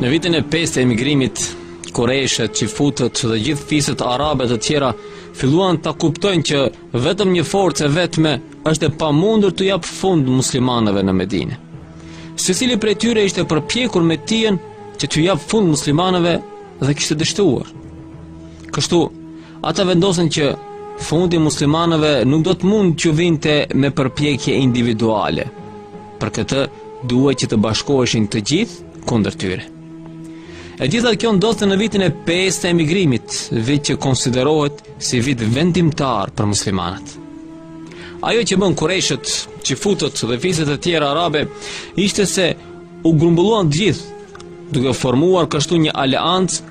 Në vitin e pestë të emigrimit, kurejshët, çifutët dhe gjithë fiset arabe të tjera filluan ta kuptojnë që vetëm një forcë e vetme është e pamundur t'u japë fund muslimanëve në Medine. Secili prej tyre ishte përpjekur me të tijën që t'u japë fund muslimanëve dhe kishte dështuar. Kështu, Ata vendosën që fundi i muslimanëve nuk do të mund që të vinte me përpjekje individuale. Për këtë duhej që të bashkoheshin të gjithë kundër tyre. E gjitha kjo ndodhte në vitin e 5 të emigrimit, vit që konsiderohet si vit vendimtar për muslimanët. Ajo që bënë kurejshët, çifutët dhe fiset e tjera arabe, ishte se u grumbulluan të gjithë, duke formuar kështu një aleancë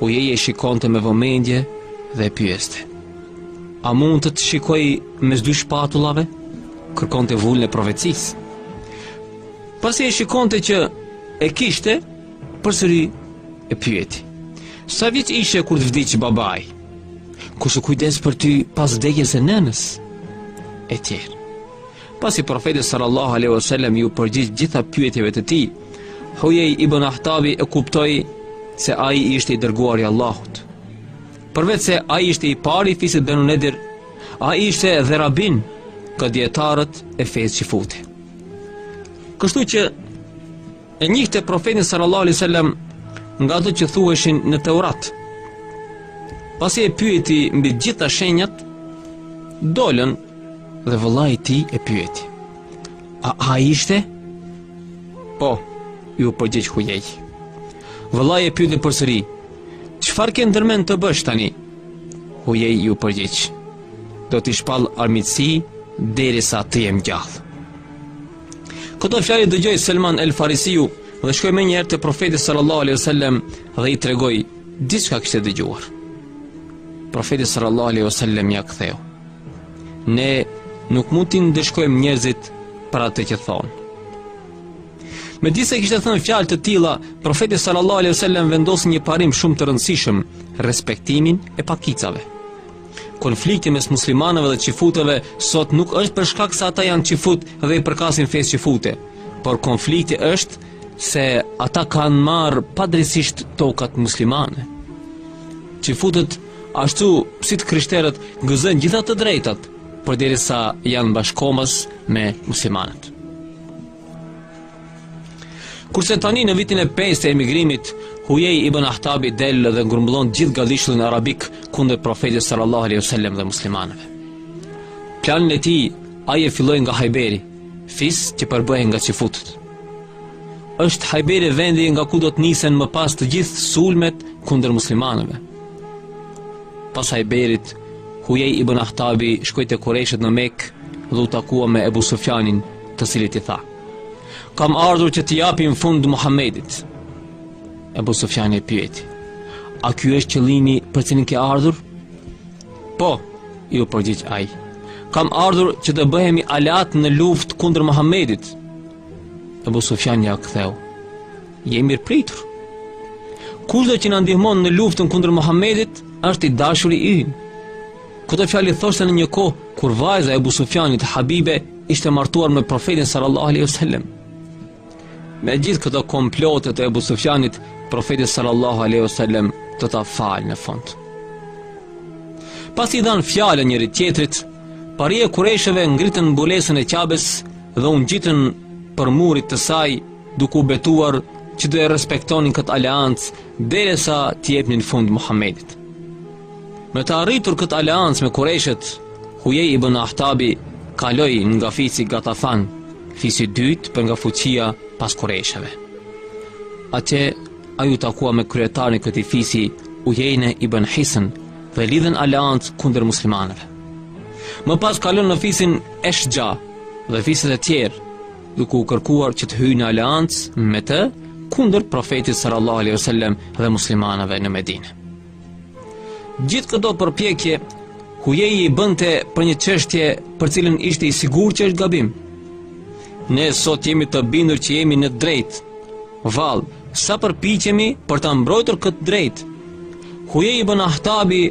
Hujej e shikonte me vëmendje dhe e pyeste. A mund të të shikoj mes dy shpatullave? Kërkonte vulën e profecisë. Pasi e shikonte që e kishte, përsëri e pyeti. Sa vjeç ishe kur të vdiq babai? Kush u kujdes për ty pas vdekjes së nënës? E tjerë. Pasi profeti sallallahu alaihi wasallam iu përgjigj gjitha pyetjeve të tij, Hujej ibn Ahtabi e kuptoi se ai ishte i dërguar i Allahut. Përveç se ai ishte i pari i fisit Benu Nedir, ai ishte dhe rabin nga dijetarët e fesë çifute. Kështu që E njihte profetin sallallahu alaihi wasallam nga ato që thuheshin në Teurat. Pasi e pyeti mbi të gjitha shenjat, dolën dhe vëllai i tij e pyeti: "A ai ishte?" Po, iu përgjigj Hujej. Vëllai e pyeti përsëri: "Çfarë ke ndërmend të bësh tani?" Hujej iu përgjigj: "Do t'i shpall armiqësi derisa të jem gjallë." Këto fjalë i dëgjoi Selman el Farisiu dhe shkoi menjëherë te profeti sallallahu alaihi wasallam dhe i tregoi gjithçka kishte dëgjuar. Profeti sallallahu alaihi wasallam ia ktheu. Ne nuk mund t'i ndëshkojmë njerëzit për atë që thonë. Megjithëse kishte thënë fjalë të tilla, profeti sallallahu alaihi wasallam vendosi një parim shumë të rëndësishëm, respektimin e pakicave. Konflikti mes muslimanëve dhe çifutëve sot nuk është për shkak se ata janë çifutë dhe i përkasin fesë çifute, por konflikti është se ata kanë marrë padrejtësisht tokat muslimane. Çifutët ashtu si të krishterët gëzojnë gjitha të drejtat, përderisa janë bashkëkombas me muslimanët. Kurse tani në vitin e 5 të emigrimit, Hujej ibn Ahtabi del dhe grumbullon gjithë gadishullin arabik kundër profetit sallallahu alaihi wasallam dhe muslimanëve. Planin e tij ai e filloi nga Hajberi, fis që përbëhej nga çifutët. Është Hajberi vendi nga ku do të nisen më pas të gjithë sulmet kundër muslimanëve. Pas Hajberit, Hujej ibn Ahtabi shkoi te Kurejshët në Mekë dhe u takua me Ebu Sufjanin, të cilit i tha: Kam ardhur që t'i japim fund Muhamedit. Ebu Sufjani e pyeti. A ky është qëllimi për të cilin ke ardhur? Po, iu përgjigj ai. Kam ardhur që të bëhemi aleatë në luftë kundër Muhamedit. Ebu Sufjani ia ktheu. Je i mirëpritur. Kushdo që na ndihmon në luftën kundër Muhamedit është i dashuri ynë. Këto fjalë i thoshte në një kohë kur vajza e Ebu Sufjanit Habibe ishte martuar me profetin sallallahu alaihi wasallam. Me gjithë këto komplote të Ebu Sufjanit, profeti sallallahu alaihi wasallam do ta falë në fund. Pasi i dhanë fjalën njëri-tjetrit, paria e kurejshëve ngritën mbulesën e Qabes dhe u ngjitën për murit të saj, duke u betuar që do e respektonin këtë aleancë derisa t'i jepnin fund Muhamedit. Me të arritur këtë aleancë me Kurejshët, Hujej ibn Ahtabi kaloi nga fisi Gatafan, fisi i dytë për nga fuqia pas Kurejshëve. Atje, ai u takua me kryetarin e këtij fisi Ujejne ibn Hisën dhe lidhën aleancë kundër muslimanëve. Më pas kalon në fisin Eshxha dhe fiset e tjerë, duke u kërkuar që të hyjë në aleancë me të kundër profetit sallallahu alaihi wasallam dhe muslimanëve në Medinë. Gjithë këto përpjekje, Hujeji i bënte për një çështje për të cilën ishte i sigurt që është gabim. Ne sot jemi të bindur që jemi në të drejtë. Vallë, sa përpiqemi për ta mbrojtur këtë të drejtë. Hujej ibn Ahtabi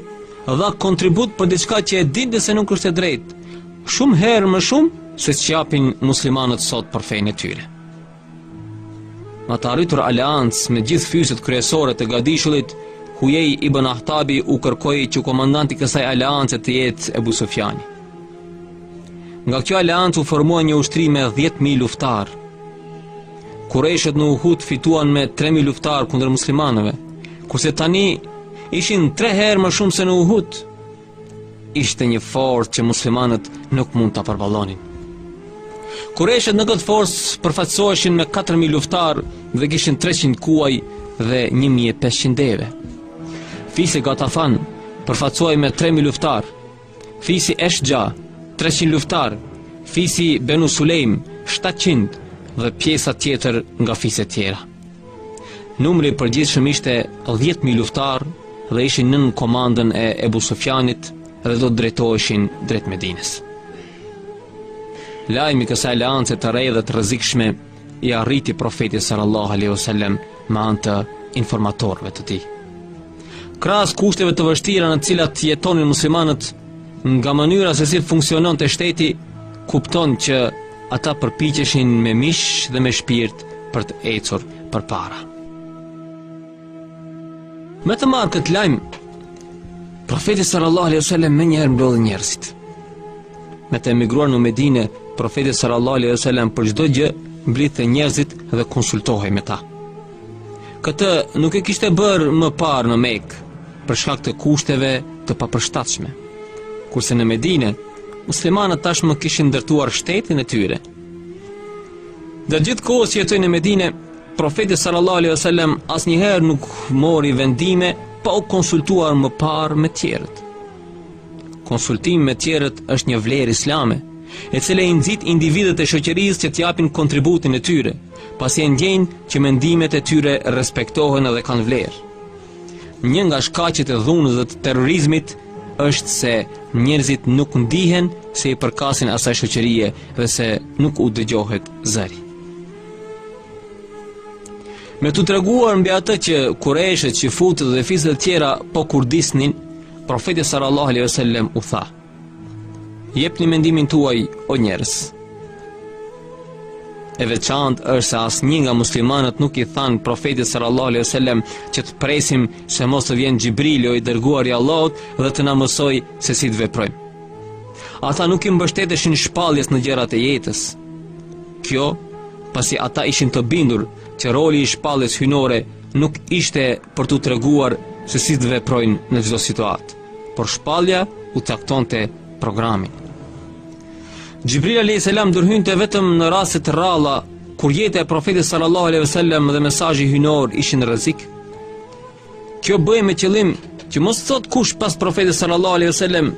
dha kontribut për diçka që e dinte se nuk është e drejtë. Shumë herë më shumë se ç'japin muslimanët sot për fenë e tyre. Me të arritur aleancë me gjithë fiset kryesore të gadishullit, Hujej ibn Ahtabi u kërkoi që komandant i kësaj aleance të jetë Ebu Sufjani. Nga kjo aleancë u formua një ushtri me 10.000 luftarë. Kurejshët në Uhud fituan me 3.000 luftarë kundër muslimanëve, kurse tani ishin tre herë më shumë se në Uhud, Ishte një forcë që muslimanët nuk mund ta përballonin. Kureshët në këtë forcë përfaqësoheshin me 4000 luftarë dhe kishin 300 kuaj dhe 1500 deve. Fisi Gatafan përfaqësohej me 3000 luftarë. Fisi Eshxha 300 luftarë, fisi Benu Sulejm 700 dhe pjesa tjetër nga fise tjera. Numri i përgjithshëm ishte 10000 luftarë dhe ishin nën komandën e Ebu Sufjanit dhe do të drejtoheshin drejt Medinës. Lajmi i kësaj aleance të re dhe të rrezikshme i arriti profetit sallallahu alaihi wasallam me anë të informatorëve të tij. Krahas kushteve të vështira në të cilat jetonin muslimanët, Nga mënyra se si funksiononte shteti, kupton që ata përpiqeshin me mish dhe me shpirt për të ecur përpara. Me të marrë këtë lajm, profeti sallallahu alaihi wasallam menjëherë mblodhi njerëzit. Me të emigruar në Medinë, profeti sallallahu alaihi wasallam për çdo gjë mblidhte njerëzit dhe konsultohej me ta. Këtë nuk e kishte bërë më parë në Mekë, për shkak të kushteve të papërshtatshme. Kurse në Medinë, muslimanët tashmë kishin ndërtuar shtetin e tyre. Dhe gjithë kohës që jetoi në Medinë, profeti sallallahu alaihi wasallam asnjëherë nuk mori vendime pa u konsultuar më parë me tjerët. Konsultimi me tjerët është një vlerë islame, e cila i nxit individët e shoqërisë që të japin kontributin e tyre. pasi e ndjejnë që mendimet e tyre respektohen dhe kanë vlerë. Një nga shkaqet e dhunës dhe të terrorizmit është se njerëzit nuk ndihen se i përkasin asaj shoqërie dhe se nuk u dëgjohet zëri. Me t'u treguar mbi atë që kureshët, çifutët dhe fiset e tjera po kurdisnin, profeti sallallahu alaihi wasallam u tha, Jepni mendimin tuaj o njerëz. E veçantë është se asnjë nga muslimanët nuk i thanë profetit sallallahu alaihi wasallam që të presim se mos të vjen Xhibrili o i dërguar i Allahut dhe të na mësojë se si të veprojmë. Ata nuk i mbështeteshin shpalljes në gjërat e jetës. Kjo pasi ata ishin të bindur që roli i shpalljes hyjnore nuk ishte për t'u treguar se si të veprojnë në çdo situatë. Por shpallja u caktonte programin. Xhibril alayhis salam ndërhynte vetëm në raste të rralla kur jeta e profetit sallallahu alaihi wasallam dhe mesazhi hyjnor ishin në rrezik. Kjo bëhej me qëllim që mos thotë kush pas profetit sallallahu alaihi wasallam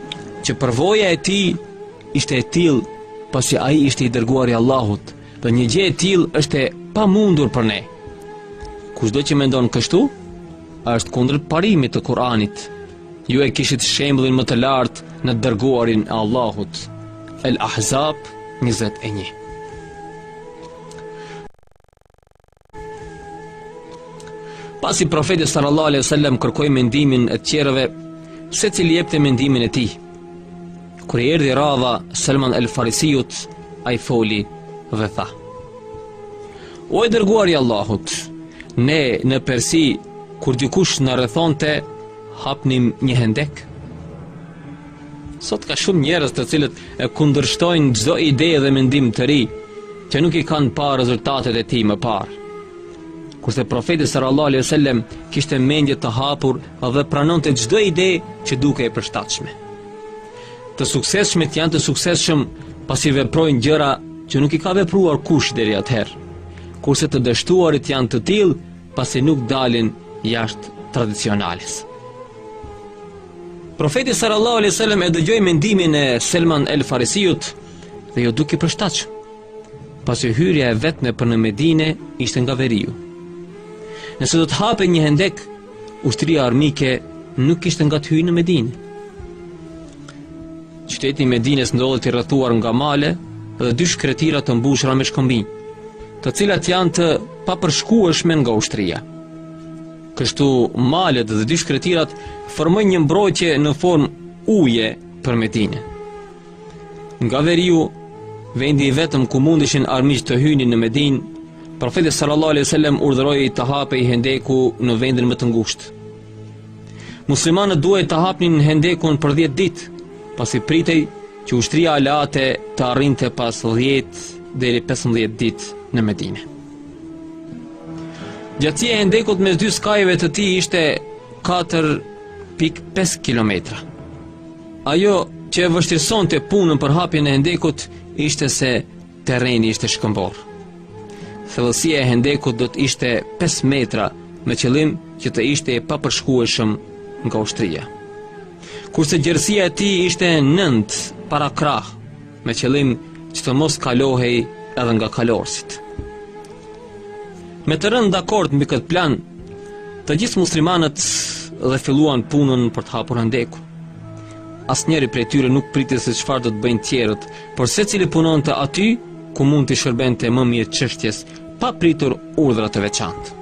që përvoja e tij ishte e tillë pasi ai ishte i dërguar i Allahut Dhe një gjë e tillë është e pamundur për ne. Kushdo që mendon kështu, është kundër parimit të Kur'anit. Ju e kishit shembullin më të lartë në të dërguarin e Allahut. El Ahzab 21. Pasi profeti sallallahu alaihi wasallam kërkoi mendimin e të tjerëve, secili jepte mendimin e tij. Kur i erdhi radha Selman el Farisiut, ai foli dhe tha: O i dërguar i Allahut, ne në Persi kur dikush na rrethonte, hapnim një hendek. Sot ka shumë njerëz të cilët e kundërshtojnë çdo ide dhe mendim të ri, që nuk i kanë parë rezultatet e tij më parë. Kurse profeti sallallahu alejhi ue sellem kishte mendje të hapur dhe pranonte çdo ide që dukej e përshtatshme. Të suksesshmit janë të suksesshëm pasi veprojnë gjëra që nuk i ka vepruar kush deri atëherë. Kurse të dështuarit janë të tillë pasi nuk dalin jashtë tradicionales. Profeti sallallahu alaihi wasallam e dëgjoi mendimin e Selman el Farisiut dhe iu duk i përshtatshëm. Pasi hyrja e vetme për në Medine ishte nga veriu. Nëse do të hapej një hendek, ushtria armike nuk kishte nga të hyjë në Medine. Qyteti i Medines ndodhet i rrethuar nga male dhe dy shkretira të mbushura me shkëmbinj, të cilat janë të papërshkueshme nga ushtria. Kështu malet dhe dy shkretirat formojnë një mbrojtje në formë U-je për Medinën. Nga veriu, vendi i vetëm ku mundeshin armiqtë të hynin në Medinë, profeti sallallahu alejhi ue sellem urdhëroi të hapej hendeku në vendin më të ngushtë. Muslimanët duhej të hapnin hendekun për 10 ditë, pasi pritej që ushtria aleate të arrinte pas 10 deri 15 ditë në Medinë. Gjatësia e hendekut mes dy skajeve të tij ishte 4.5 km. Ajo që e vështirësonte punën për hapjen e hendekut ishte se terreni ishte shkëmbor. Thellësia e hendekut do të ishte 5 metra me qëllim që të ishte i papërshkueshëm nga ushtria. Kurse gjerësia e tij ishte 9 parakrahë, me qëllim që të mos kalohej edhe nga kalorësit. Me të rënë dakord mbi këtë plan, të gjithë muslimanët dhe filluan punën për të hapur hendekun. Asnjëri prej tyre nuk priste se çfarë do të bëjnë të tjerët, por secili punonte aty, ku mund t'i shërbente më mirë çështjes, pa pritur urdhra të veçantë.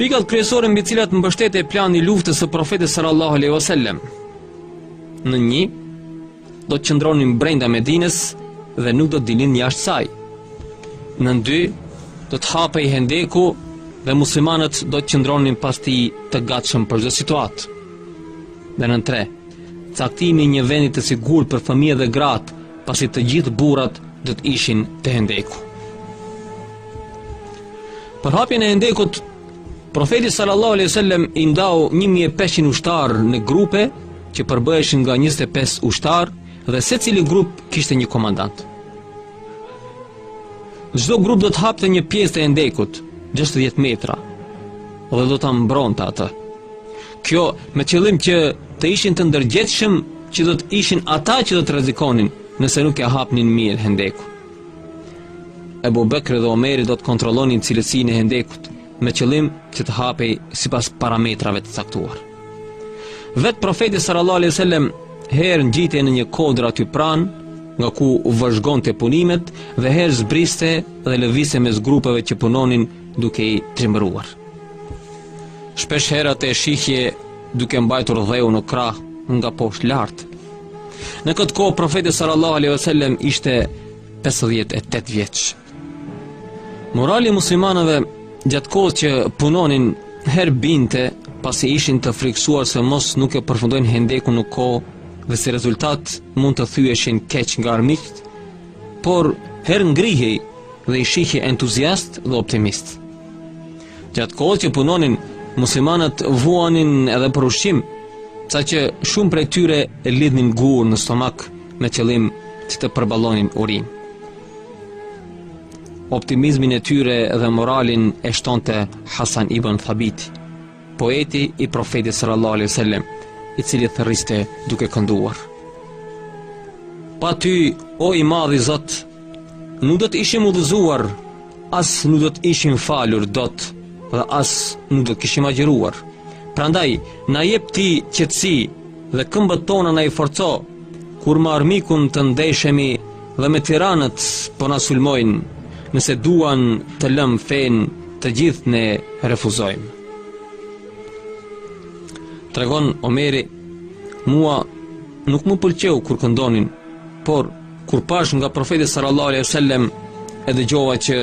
Pikat kryesore mbi të cilat mbështetej plani i luftës së profetit sallallahu alaihi wasallam nën një, do të qëndronin brenda Medinës dhe nuk do të dilin jashtë saj. Nën dy, do të hapej hendeku dhe muslimanët do të qëndronin pas tij të gatshëm për çdo situatë. Dhe nën tre, caktimi i një vendi të sigurt për fëmijët dhe gratë, pasi të gjithë burrat do të ishin te hendeku. Për hapjen e hendekut Profeti sallallahu alejhi wasallam i ndau 1500 ushtarë në grupe që përbëheshin nga 25 ushtarë dhe secili grup kishte një komandant. Çdo grup do të hapte një pjesë të hendekut, 60 metra, dhe do ta mbronte atë. Kjo me qëllim që të ishin të ndërgjegjshëm që do të ishin ata që do të rrezikonin nëse nuk e hapnin mirë hendekun. Ebu Bekri dhe Omeri do të kontrollonin cilësinë e hendekut, me qëllim që të hapej sipas parametrave të caktuar. Vetë profeti sallallahu alejhi ve sellem herë ngjitej në një kodër aty pranë, nga ku vëzhgonte punimet dhe herë zbriste dhe lëvizte mes grupeve që punonin duke i trimëruar. Shpesh herë atë e shihje duke mbajtur dheu në krah nga poshtë lart, Në këtë kohë profeti sallallahu alejhi ve sellem ishte 58 vjeç. Morali i muslimanëve gjatë kohës që punonin herë binte pasi ishin të frikësuar se mos nuk e përfundojnë hendekun në kohë dhe si rezultat mund të thyeshin keq nga armiqtë, por herë ngrihej dhe i shihje entuziastë dhe optimistë. Gjatë kohës që punonin, muslimanët vuanin edhe për ushqim, sa që shumë prej tyre lidhnin gurë në stomak me qëllim që të përballonin urinë. Optimizmin e tyre dhe moralin e shtonte Hasan Ibn Thabiti, poeti i profetit sallallahu alaihi wasallam, i cili thërriste duke kënduar. Pa ty, o i madhi Zot, Nuk do të ishim udhëzuar, as nuk do të ishim falur dot dhe as nuk do të kishim agjëruar. Prandaj, na jep ti qetësi dhe këmbët tona na i forco, kur me armikun të ndeshemi dhe me tiranët po na sulmojnë, nëse duan të lëmë fenë të gjithë ne refuzojmë. Tregon Omeri, mua nuk më pëlqeu kur këndonin, por Kur pashë nga profeti sallallahu alaihi wasallam e dëgjova që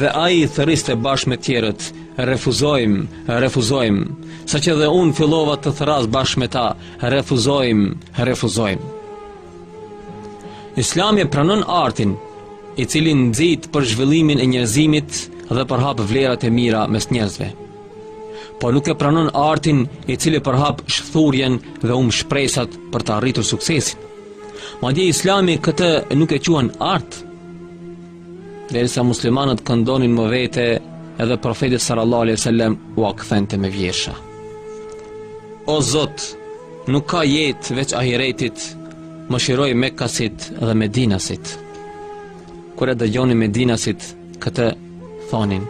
dhe ai thërriste bashkë me të tjerët, refuzojmë, refuzojmë, saqë dhe unë fillova të thërras bashkë me ta, refuzojmë, refuzojmë. Islami e pranon artin, i cili nxit për zhvillimin e njerëzimit dhe përhap vlerat e mira mes njerëzve. Po nuk e pranon artin i cili përhap shthurjen dhe humb shpresat për të arritur suksesin. Madje Islami këtë nuk e quan art. Derisa muslimanët këndonin me vete, edhe profeti sallallahu alejhi ue sellem ua kthente me vjersha. O Zot, nuk ka jetë veç ahiretit, mëshiroji mekasit dhe medinasit. Kur e dëgjonin medinasit, Këtë thonin,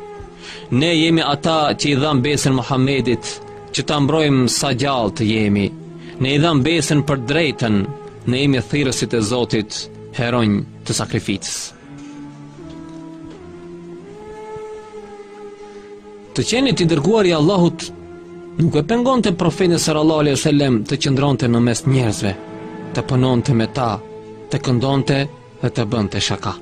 ne jemi ata që i dhamë besën Muhammedit, që ta mbrojmë sa gjallë të jemi. Ne i dhamë besën për drejtën, ne jemi thirrësit e Zotit, heronj të sakrificës. Të qenit i dërguar i Allahut nuk e pengonte profetin sallallahu alaihi wasallam të qëndronte në mes njerëzve, të punonte me ta, të këndonte dhe të bënte shaka.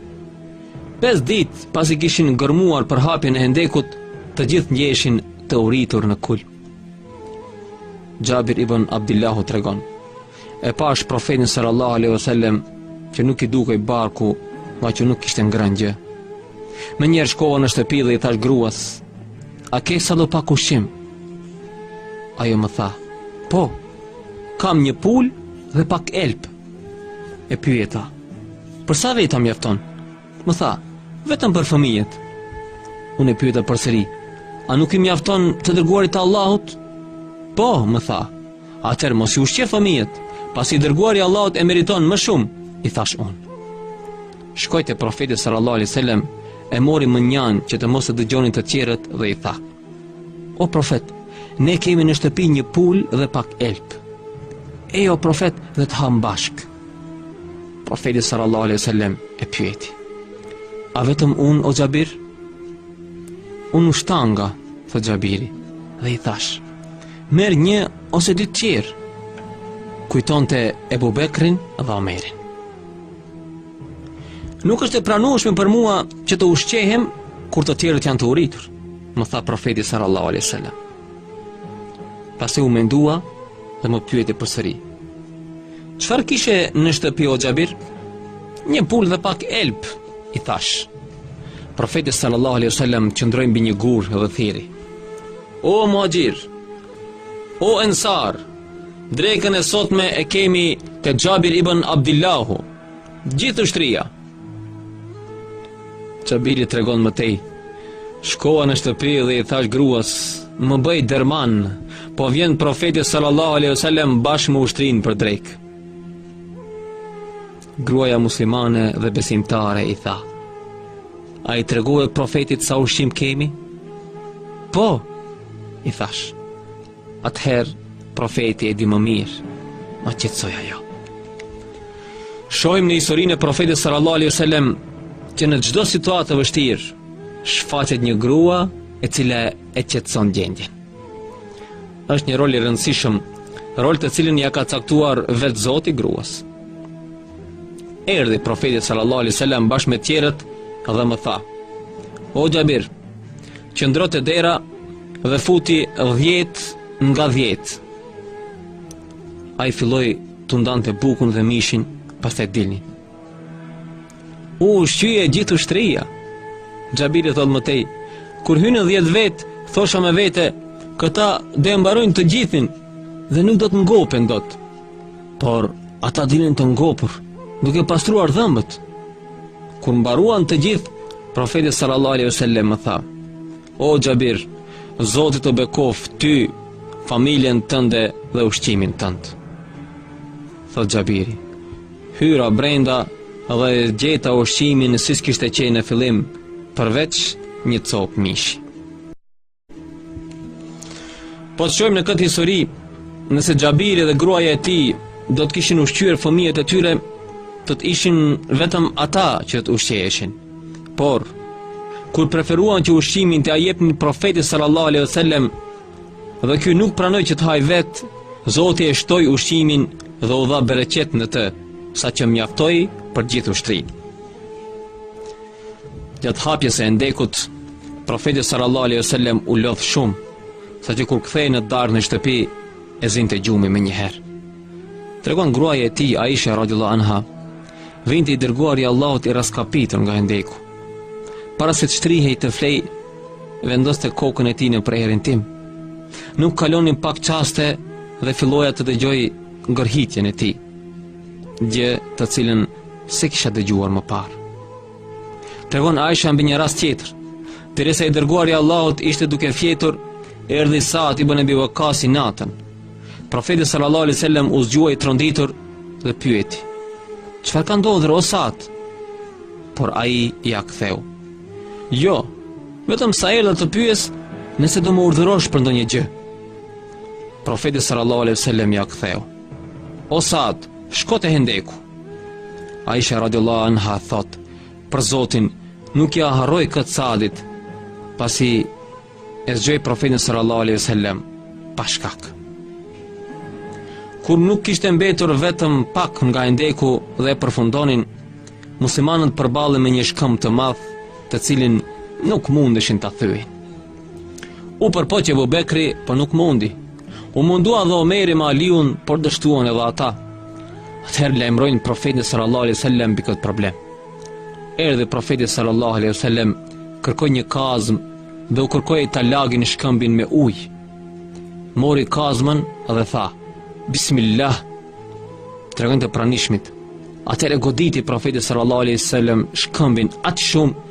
Pesë ditë pasi kishin gërmuar për hapjen e hendekut, të gjithë ndjeheshin të uritur në kulm. Xhabir ibn Abdillahu tregon, e pashë profetin sallallahu alaihi wasallam që nuk i dukej barku, ngaqë nuk kishte ngrënë gjë. Menjëherë shkova në shtëpi dhe i thashë gruas, a ke sadopak ushqim? Ajo më tha, po, kam një pulë dhe pak elb. E pyeta, për sa veta mjafton? Më tha, vetëm për fëmijët. Unë e pyeta përsëri, a nuk i mjafton të dërguarit të Allahut? Po, më tha, atëherë mos i ushqe fëmijët, pasi i dërguari i Allahut e meriton më shumë, i thashë unë. Shkoi te profeti sallallahu alaihi wasallam e mori mënjanë që të mos e dëgjonin të tjerët dhe i tha. O profet, ne kemi në shtëpi një pulë dhe pak elb. Eja o profet dhe të hamë bashkë. Profeti sallallahu alaihi wasallam e pyeti. A vetëm unë o Xhabir? Unë u shtanga, thotë Xhabiri dhe i thashë. Merr një ose dy të tjerë. Kujtonte Ebu Bekrin dhe Omerin. Nuk është e pranueshme për mua që të ushqehem kur të tjerët janë të uritur, më tha profeti sallallahu alaihi wasallam. Pasi u mendua dhe më pyeti përsëri. Çfarë kishe në shtëpi o Xhabir? Një pulë dhe pak elb, i thashë. Profeti sallallahu alaihi wasallam qëndroi mbi një gur dhe thirri. O Muhaxhir, o Ensar, drekën e sotme e kemi te Xhabir ibn Abdillahu Gjithë ushtria. Xhabiri tregon më tej. Shkova në shtëpi dhe i thashë gruas, më bëj derman, po vjen profeti sallallahu alaihi wasallam bashkë me ushtrinë për drekë. Gruaja muslimane dhe besimtare i tha: A i tregove profetit sa ushqim kemi? Po, i thashë. Atëherë, profeti e di më mirë, më qetësoi ajo. Shohim në historinë e profetit sallallahu alaihi wasallam që në çdo situatë të vështirë shfaqet një grua e cila e qetëson gjendjen. Është një rol i rëndësishëm, rol të cilin ia ka caktuar vetë Zoti gruas. Erdhi profeti sallallahu alaihi wasallam bashkë me tjerët dhe më tha: O Xhabir, qëndro te dera dhe futi 10 nga 10. Ai filloi të ndante bukën dhe mishin, pastaj dilni. U ushqye e gjithë ushtria. Xhabiri thotë më tej: Kur hynë 10 vetë, thosha me vete, këta do e mbarojnë të gjithin dhe nuk do të ngopen dot. Por ata dilnin të ngopur, duke pastruar dhëmbët. Kur mbaruan të gjithë, profeti sallallahu alaihi wasallam më tha: "O Xhabir, Zoti të bekoftë ty, familjen tënde dhe ushqimin tënd." Thotë Xhabiri: "Hyra brenda dhe gjeta ushqimin siç kishte qenë në fillim, përveç një copë mishi." Po të shohim në këtë histori, nëse Xhabiri dhe gruaja e tij do të kishin ushqyer fëmijët e tyre, do të ishin vetëm ata që të ushqeheshin. Por, kur preferuan që ushqimin t'ia jepnin profetit sallallahu alaihi wasallam dhe ky nuk pranoi që të hajë vetë, Zoti e shtoi ushqimin dhe u dha bereqet në të, saqë mjaftoi për gjithë ushtrinë. Gjatë hapjes së hendekut, profeti sallallahu alaihi wasallam u lodh shumë, saqë kur kthehej në darkë në shtëpi, e zinte gjumi menjëherë. Tregon gruaja e tij Aisha radhiyallahu anha, vinte i dërguari i Allahut i rraskapitur nga hendeku. Para se të shtrihej të flejë, vendoste kokën e tij në prehrin tim. Nuk kalonin pak çaste dhe filloja të dëgjoj gërhitjen e tij. Gjë të cilën s'e kisha dëgjuar më parë. Tregon Aisha mbi një rast tjetër. Teksa i dërguari i Allahut ishte duke fjetur, erdhi Sa'd ibn Ebi Vakasi natën. Profeti sallallahu alaihi wasallam u zgjua i tronditur dhe pyeti: "Çfarë ka ndodhur o Sa'd?" Por ai ia ktheu: "Jo, vetëm sa erdha të pyes nëse do më urdhërosh për ndonjë gjë." Profeti sallallahu alaihi wasallam ia ktheu: O Sad, shko te hendeku. Aisha radhiyallahu anha thotë, për Zotin, nuk ia harroj këtë Sadit, pasi e zgjoi profetin sallallahu alaihi wasallam pa shkak. Kur nuk kishte mbetur vetëm pak nga hendeku dhe e përfundonin, muslimanët përballen me një shkëmb të madh, të cilin nuk mundeshin ta thyejnë. U përpoq Ebu Bekri, po nuk mundi. U mundua dhe Omeri me Aliun, por dështuan edhe ata. Atëherë lajmërojnë profetin sallallahu alaihi wasallam mbi këtë problem. Erdhi profeti sallallahu alaihi wasallam kërkoi një kazmë dhe u kërkoi ta lagin shkëmbin me ujë. Mori kazmën dhe tha: Bismillah. Tregojnë të pranishmit. Atëherë goditi profeti sallallahu alaihi wasallam shkëmbin aq shumë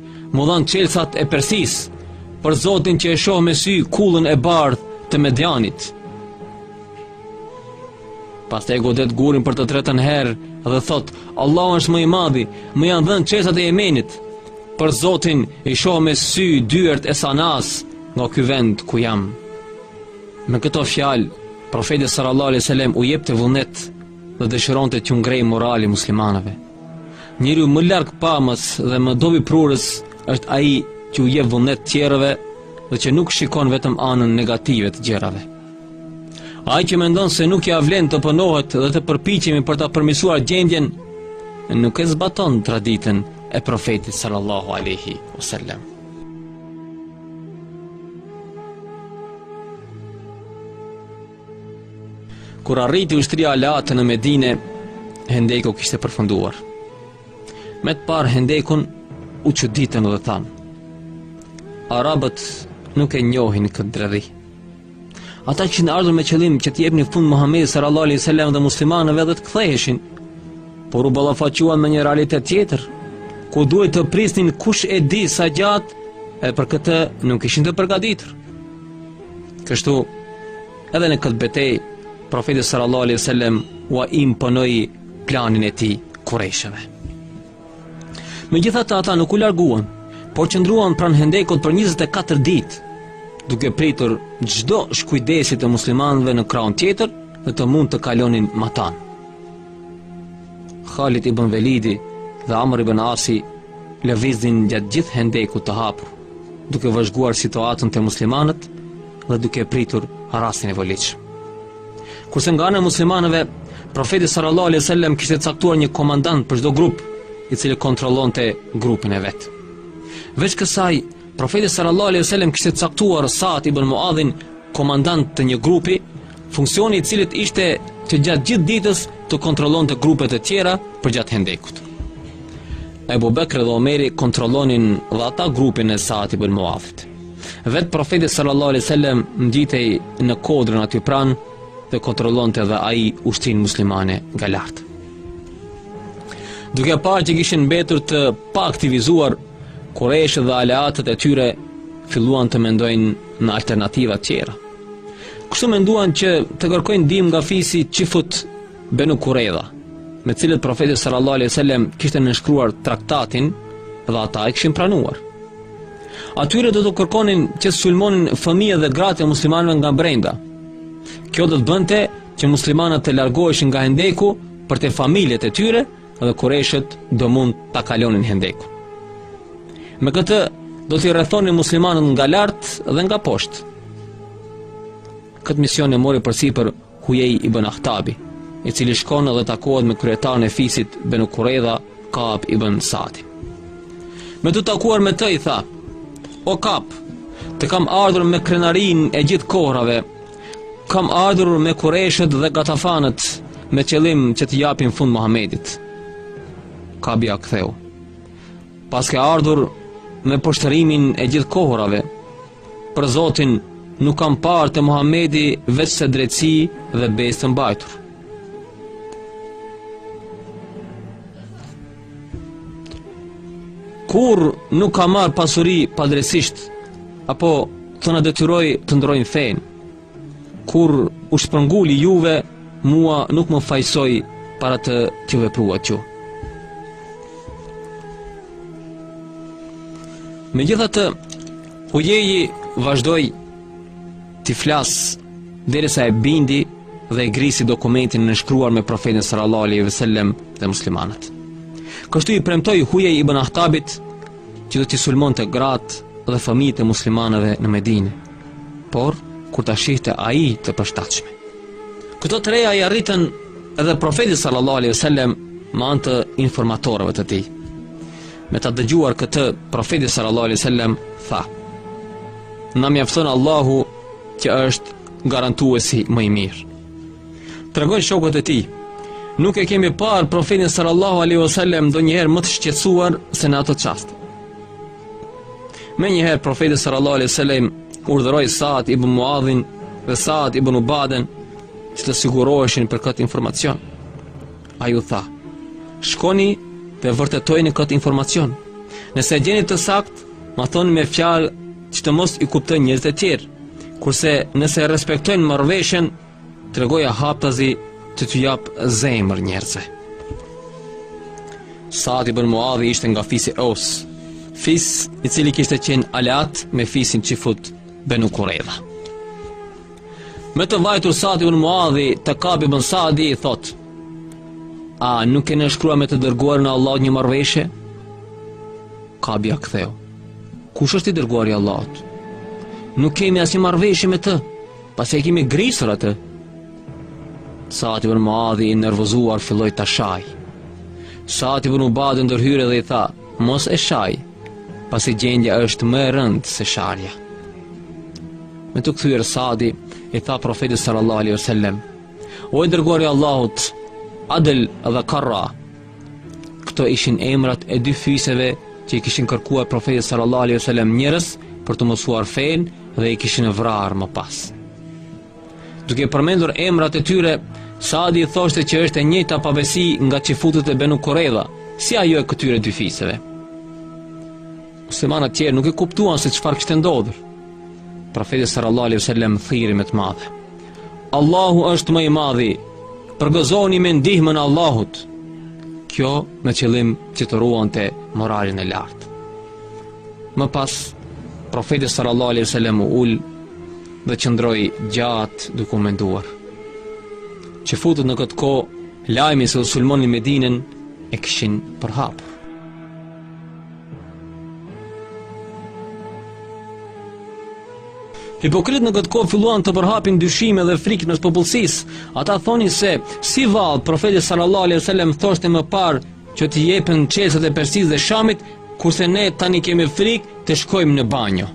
M'u dhanë çelësat e Persisë, për Zotin që e shoh me sy kullën e bardhë të Medianit. Pastaj e godet gurin për të tretën herë dhe thotë, Allahu është më i madhi, më janë dhënë çelësat e Jemenit, për Zotin i shoh me sy dyert e Sanasë nga ky vend ku jam. Me këto fjalë, profeti sallallahu alaihi wasallam u jepte vullnet dhe dëshironte t'ju ngrejë moralin muslimanëve. Njeriu më largpamës dhe më dobiprurës është ai që u jep vullnet të tjerëve dhe që nuk shikon vetëm anën negative të gjërave. Ai që mendon se nuk ia vlen të punohet dhe të përpiqemi për ta përmirësuar gjendjen, nuk e zbaton traditën e profetit sallallahu alaihi wasallam. Kur arriti ushtria aleate në Medine, Hendeku kishte përfunduar. Me të parë Hendekun u çuditën dhe thanë. Arabët nuk e njohin këtë dredhi. Ata kishin ardhur me qëllim që t'i jepnin fund Muhamedit sallallahu alaihi wasallam dhe muslimanëve dhe të ktheheshin, por u ballafaquan me një realitet tjetër, ku duhej të prisnin kush e di sa gjatë, e për këtë nuk ishin të përgatitur. Kështu, edhe në këtë betejë, profeti sallallahu alaihi wasallam ua imponoi planin e tij kurejshëve. Megjithatë ata nuk u larguan, por qëndruan pranë hendekut për 24 ditë, duke pritur çdo shkujdesi të muslimanve në krahun tjetër dhe të mund të kalonin matanë. Halid ibn Velidi dhe Amr ibn Asi lëviznin gjatë gjithë hendekut të hapur, duke vëzhguar situatën te muslimanët dhe duke pritur rastin e volitshëm. Kurse nga ana e muslimanëve, profeti sallallahu alaihi wasallam kishte caktuar një komandant për çdo grup, i cili kontrollonte grupin e vet. Veç kësaj, profeti sallallahu alaihi wasallam kishte caktuar Sa'd ibn Mu'adhin komandant të një grupi funksioni i cilit ishte që gjatë gjithë ditës të kontrollonte grupet e tjera përgjatë hendekut. Ebu Bekri dhe Omeri kontrollonin dhe ata grupin e Saad ibn Muadhit. Vetë profeti sallallahu alaihi wasallam ngjitej në kodrën aty pranë dhe kontrollonte dhe ai ushtrinë muslimane nga lart. Duke parë që kishin mbetur të paaktivizuar, kurejshët dhe aleatët e tyre filluan të mendojnë në alternativa të tjera. Kështu menduan që të kërkojnë ndihmë nga fisi çifut Benu Kurejda, me të cilët profeti sallallahu alejhi ue sellem kishte nënshkruar traktatin dhe ata e kishin pranuar. Atyre do t'u kërkonin që të sulmonin fëmijët dhe gratë e muslimanëve nga brenda. Kjo do të bënte që muslimanët të largoheshin nga hendeku për te familjet e tyre dhe kurejshët do mund ta kalonin hendekun. Me këtë do t'i rrethonin muslimanët nga lart dhe nga poshtë. Këtë mision e mori përsipër Hujej ibn Ahtabi, i cili shkon dhe takohet me kryetarin e fisit Benu Kurejda, Kab ibn Sadi. Me t'u takuar me të i tha, o Kab, të kam ardhur me krenarinë e gjithë kohërave, Kam ardhur me kurejshët dhe gatafanët me qëllim që t'i japim fund Muhamedit. Kabi ia ktheu. Paske ardhur me poshtërimin e gjithë kohërave, për Zotin nuk kam parë te Muhamedi veçse drejtësi dhe besë të mbajtur. Kurrë nuk ka marrë pasuri padrejtësisht, apo të na detyrojë të ndërrojmë fenë. Kur ju shpërnguli juve, mua nuk më fajësoi për atë që vepruat ju. Megjithatë, Hujeji vazhdoi t'i flasë derisa e bindi dhe e grisi dokumentin e nënshkruar me profetin sallallahu alaihi wasallam dhe muslimanët. Kështu i premtoi Hujej ibn Ahtabit që do t'i sulmonte gratë dhe fëmijët e muslimanëve në Medinë. Por kur ta shihte ai të përshtatshme. Këto të reja i arritën edhe profetit sallallahu alaihi wasallam me anë të informatorëve të tij. Me ta dëgjuar këtë, profeti sallallahu alaihi wasallam tha: Na mjafton Allahu që është garantuesi më i mirë. Tregojnë shokët e tij, nuk e kemi parë profetin sallallahu alaihi wasallam ndonjëherë më të shqetësuar se në ato çaste. Menjëherë profeti sallallahu alaihi wasallam urdhëroi Sa'd ibn Muadhin dhe Sa'd ibn Ubaden që të siguroheshin për këtë informacion. Ai u tha: Shkoni dhe vërtetojeni këtë informacion. Nëse e gjeni të saktë, ma thoni me fjalë që të mos i kuptojnë njerëzit e tjerë. Kurse nëse e respektojnë marrëveshjen, tregoja haptazi të t'ju japë zemër njerëzve. Saad ibn Muadhi ishte nga fisi Aus, fis i cili kishte qenë aleat me fisin çifut Benu Kurejda. Me të vajtur Sa'd ibn Muadhi, te Kabi ibn Sa'di i thotë: A nuk ke nënshkruar me të dërguarin e Allahut një marrëveshje? Kabi ia ktheu. Kush është i dërguari i Allahut? Nuk kemi asnjë marrëveshje me të, pasi e kemi grisur atë. Sa'd ibn Muadhi i nervozuar filloi ta shajë. Sa'd ibn Ubade ndërhyri dhe i tha: Mos e shaj, pasi gjendja është më e rëndë se sharja. Me t'u kthyer Sadi, i tha profetit sallallahu alaihi wasallam: "O i dërguari i Allahut, Adl dhe Karra." Këto ishin emrat e dy fiseve që i kishin kërkuar profetit sallallahu alaihi wasallam njerëz për t'u mësuar fenë dhe i kishin vrarë më pas. Duke përmendur emrat e tyre, Sadi thoshte që është e njëjta pabesi nga çifutët e Benu Kurejda, si ajo e këtyre dy fiseve. Muslimanët tjerë nuk e kuptuan se çfarë kishte ndodhur. Profeti sallallahu alaihi wasallam thirri me të madhe. Allahu është më i madhi. Përgëzoni me ndihmën e Allahut. Kjo me qëllim që të ruante moralin e lartë. Më pas profeti sallallahu alaihi wasallam u ul dhe qëndroi gjatë duke u menduar. Çifutët në këtë kohë, lajmin se do sulmonin Medinën e kishin përhapur. Hipokritët në këtë kohë filluan të përhapin dyshime dhe frikë mes popullsisë. Ata thonin se si vallë profeti sallallahu alejhi ue sellem thoshte më parë që t'i jepen çelësat e Persisë dhe Shamit, kurse ne tani kemi frikë të shkojmë në banjo.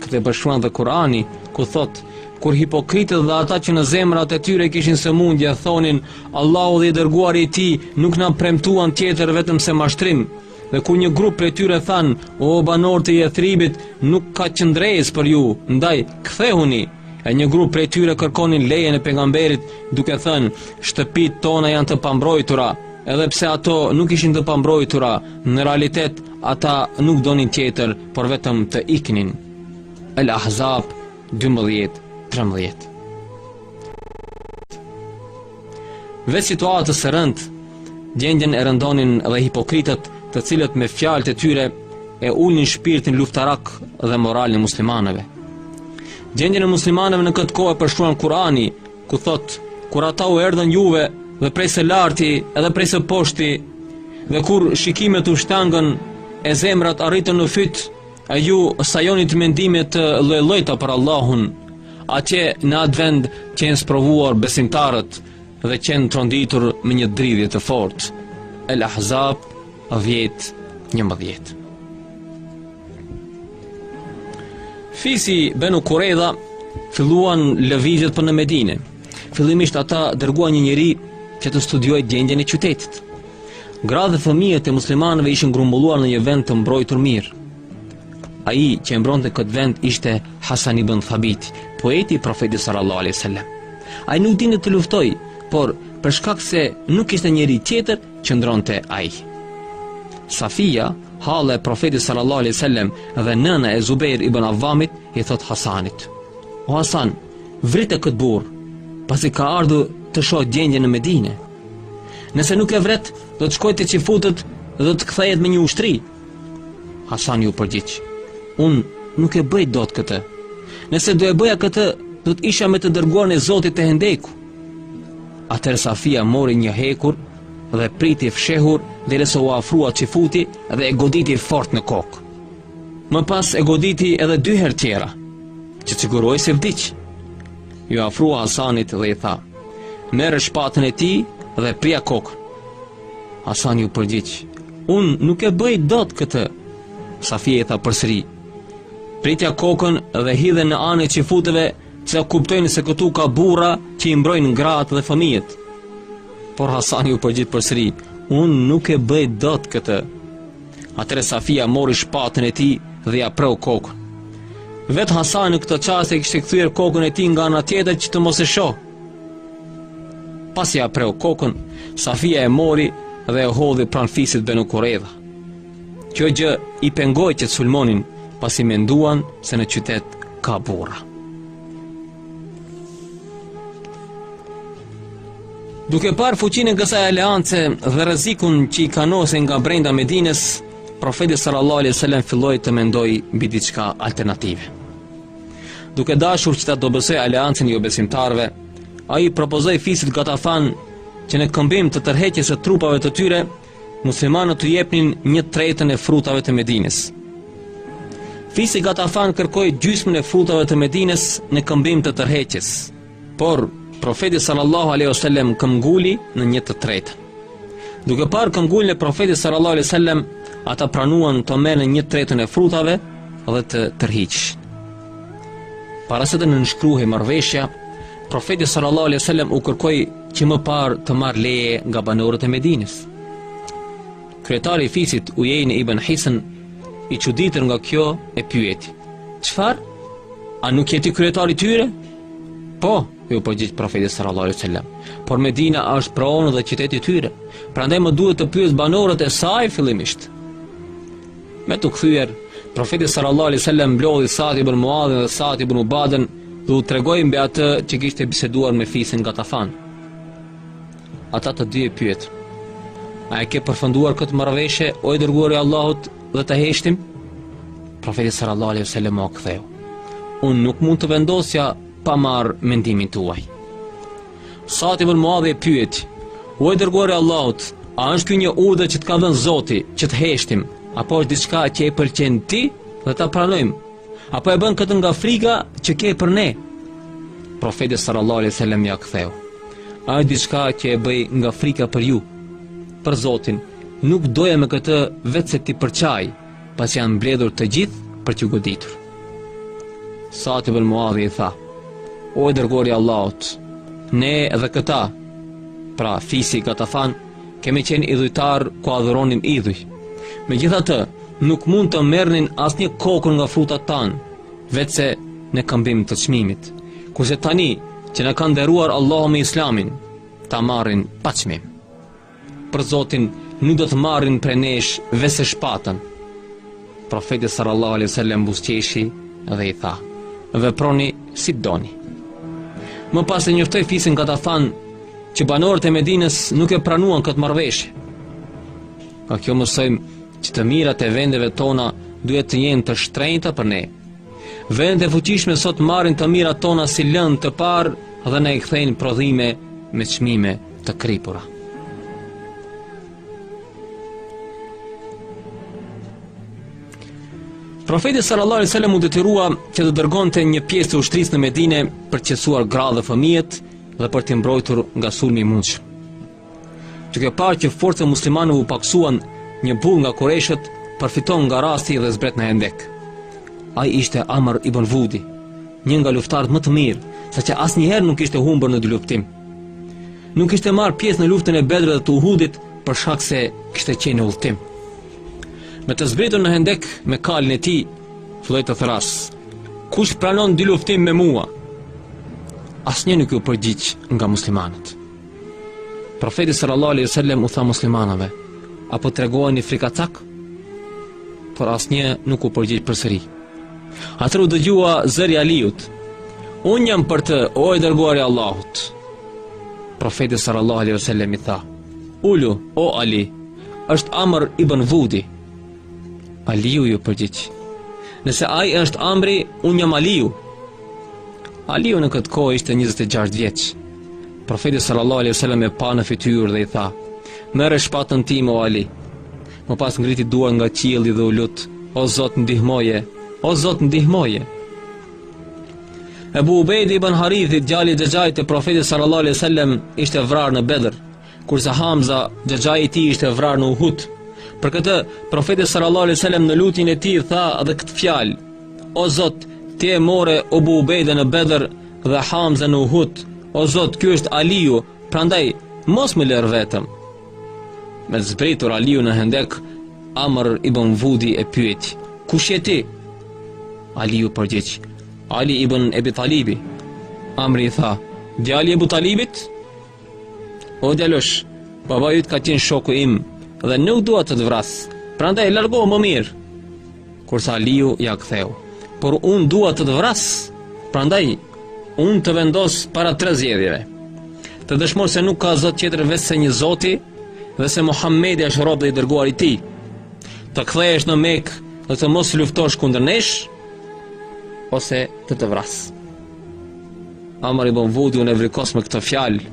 Këtë e përshkruan dhe Kurani, ku thotë, kur hipokritët dhe ata që në zemrat e tyre kishin sëmundje thonin Allahu dhe i dërguari i tij nuk na premtuan tjetër vetëm se mashtrim dhe kur një grup prej tyre thanë o banorë të Jethribit nuk ka qëndresë për ju ndaj kthehuni e një grup prej tyre kërkonin lejen e pejgamberit duke thënë shtëpitë tona janë të pambrojtura edhe pse ato nuk ishin të pambrojtura në realitet ata nuk donin tjetër por vetëm të iknin. El Ahzab 12-13 Veç situatës së rëndë, gjendjen e rëndonin dhe hipokritët të cilët me fjalët e tyre e ulnin shpirtin luftarak dhe moralin e muslimanëve. Gjendjen e muslimanëve në këtë kohë e përshkruan Kurani ku thotë, kur ata u erdhën juve dhe prej së larti edhe prej së poshti, dhe kur shikimet u shtangën e zemrat arritën në fyt, e ju sajonit mendime të llojllojta për Allahun, atje në atë vend qenë sprovuar besimtarët dhe qenë tronditur me një dridhje të fortë. El Ahzab 10 11 Fisi Benu Kurejda filluan lëvizjet për në Medine. Fillimisht ata dërguan një njeri që të studiojë gjendjen e qytetit. Gratë dhe fëmijët e muslimanëve ishin grumbulluar në një vend të mbrojtur mirë. Ai që e mbronte këtë vend ishte Hasan ibn Thabiti, poeti i profetit sallallahu alaihi wasallam. Ai nuk dinte të luftojë, por për shkak se nuk ishte njeri tjetër, Qëndronte ai. Safia, halla e profetit sallallahu alaihi wasallam dhe nëna e Zubejr ibn Avvamit i thotë Hasanit. O Hasan, vrite këtë burrë, pasi ka ardhur të shohë gjendjen në Medine. Nëse nuk e vret, do të shkojë te çifutët dhe do të kthehet me një ushtri. Hasani u përgjigj. Unë nuk e bëj dot këtë. Nëse do e bëja këtë, do të isha me të dërguarin e Zotit te Hendeku. Atëherë Safia mori një hekur dhe priti fshehur derisa u afrua çifuti dhe e goditi fort në kokë. Më pas e goditi edhe dy herë tjera, që të sigurohej se vdiq. Iu afrua Hasanit dhe i tha, merre shpatën e tij dhe prija kokën. Hasani u përgjigj, unë nuk e bëj dot këtë. Safia i tha përsëri, pritia kokën dhe hidhe në anën e çifutëve, Që të kuptojnë se këtu ka burra që i mbrojnë gratë dhe fëmijët. Por Hasani u përgjigj përsëri, unë nuk e bëj dot këtë. Atëherë Safia mori shpatën e tij dhe ia preu kokën. Vetë Hasani në këtë çast e kishte kthyer kokën e tij nga ana tjetër që të mos e shohë. Pasi ia preu kokën, Safia e mori dhe e hodhi pranë fisit Benu Kurejdha. Kjo gjë i pengoi që të sulmonin pasi menduan se në qytet ka burra. Duke parë fuqinë e kësaj aleance dhe rrezikun që i kanosej nga brenda Medinës, profeti sallallahu alejhi ve sellem filloi të mendojë mbi diçka alternative. Duke dashur që ta dobësojë aleancën e jobesimtarëve, ai i propozoi fisit Gatafan që në këmbim të tërheqjes së trupave të tyre Muslimanët t'u jepnin një të tretën e frutave të Medinës. Fisi Gatafan kërkoi gjysmën e frutave të Medinës në këmbim të tërheqjes, por profeti sallallahu alejhi wasallam këmbënguli në një të tretën. Duke parë këmbënguljen e profetit sallallahu alejhi wasallam, ata pranuan të merrnin një të tretën e frutave dhe të tërhiqeshin. Para se të nënshkruhej marrëveshja, profeti sallallahu alejhi ue sellem u kërkoi që më parë të marrë leje nga banorët e Medinës. Kryetari i fisit Ujejne ibn Hisn i çuditur nga kjo e pyeti: "Çfarë? A nuk je ti kryetari i tyre?" Po, iu përgjigj profeti sallallahu alaihi wasallam. Por Medina është pronë dhe qyteti i tyre. Prandaj më duhet të pyes banorët e saj fillimisht. Me t'u kthyer, profeti sallallahu alaihi wasallam mblodhi Sa'd ibn Muadhin dhe Sa'd ibn Ubadën dhe u tregoi mbi atë që kishte biseduar me fisin Gatafan. Ata të dy e pyetën: A e ke përfunduar këtë marrëveshje o i dërguari i Allahut dhe të heshtim? Profeti sallallahu alaihi wasallam ua ktheu: Unë nuk mund të vendosja pa marrë mendimin tuaj. Sa'd ibn Muadhi e pyeti: O i dërguari i Allahut, a është ky një urdhër që të ka dhënë Zoti, që të heshtim, apo është diçka që e pëlqen ti dhe ta pranojmë? Apo e bën këtë nga frika që ke për ne? Profeti sallallahu alaihi wasallam ia ktheu: Është diçka që e bëj nga frika për ju? Për Zotin, nuk doja me këtë vetëm se t'i përçaj. Pasi janë mbledhur të gjithë për t'ju goditur. Sa'd ibn Muadhi i tha, o i dërguari i Allahut, ne dhe këta, pra fisi Gatafan, kemi qenë idhujtarë ku adhuronim idhuj. Megjithatë, nuk mund të merrnin asnjë kokërr nga frutat tona, veçse në këmbim të çmimit. Kurse tani, që na ka nderuar Allahu me islamin, ta marrin pa çmim. Për Zotin, nuk do të marrin prej nesh veçse shpatën. Profeti sallallahu alaihi wasallam buzëqeshi dhe i tha: "Veproni si doni." Më pas e njoftoi fisin Gatafan që banorët e Medinës nuk e pranuan këtë marrëveshje. Nga kjo mësojmë që të mirat e vendeve tona duhet të jenë të shtrenjta për ne. Vendet e fuqishme sot marrin të mirat tona si lëndë të parë dhe na i kthejnë prodhime me çmime të kripura. Profeti sallallahu alaihi wasallam u detyrua që të dërgonte një pjesë të ushtrisë në Medine për të qetësuar gratë dhe fëmijët dhe për t'i mbrojtur nga sulmi i mundshëm. Duke parë që forcat muslimane u pakësuan, një burrë nga kurejshët përfiton nga rasti dhe zbret në Hendek. Ai ishte Amr ibn Vudi, një nga luftarët më të mirë, saqë asnjëherë nuk kishte humbur në dyluftim. Nuk kishte marrë pjesë në luftën e Bedrit dhe të Uhudit për shkak se kishte qenë në udhëtim. Me të zbritur në Hendek me kalin e tij, filloi të thërrasë. Kush pranon dyluftim me mua? Asnjë nuk iu përgjigj nga muslimanët. Profeti sallallahu alaihi wasallam u tha muslimanëve: "Apo tregoheni frikacakë?" Por asnjë nuk u përgjigj përsëri. Atëherë u dëgjua zëri i Aliut. Unë jam për të, o i dërguari i Allahut. Profeti sallallahu alaihi wasallam i tha: "Ulu, o Ali, është Amr ibn Vudi." Aliu iu përgjigj: "Nëse ai është Amri, unë jam Aliu." Aliu në këtë kohë ishte 26 vjeç. Profeti sallallahu alaihi wasallam e pa në fytyrë dhe i tha: "Merr shpatën time o Ali." Më pas ngriti duart nga qielli dhe u lut, O Zot ndihmoje, o Zot ndihmoje. Ebu Ubejde ibn Harithi, djali i xhaxhait të profetit sallallahu alai sallem, ishte vrarë në Bedër, kurse Hamza, xhaxhai i tij ishte vrarë në Uhud. Për këtë, profeti sallallahu alai sallem në lutjen e tij tha dhe këto fjalë, O Zot, ti e more Ebu Ubejden në Bedër dhe Hamzën në Uhud, O Zot, ky është Aliu, prandaj, mos më lër vetëm. Me të zbritur Aliu në hendek, Amr ibn Vudi e pyet, kush je ti? Aliu u përgjigj, Ali ibn Ebi Talibi. Amri i tha, djali i Ebu Talibit? O djalosh, babai yt ka qenë shoku im dhe nuk dua të të vras, prandaj largohu më mirë. Kurse Aliu ia ktheu, por unë dua të të vras, prandaj unë të vendos para tre zgjedhjeve. Të dëshmosh se nuk ka zot tjetër veçse një Zoti dhe se Muhamedi është rob dhe i dërguar i Tij. Të kthehesh në Mekë dhe të mos luftosh kundër nesh ose të të vras. Amr ibn Vudi u nevrikos me këto fjalë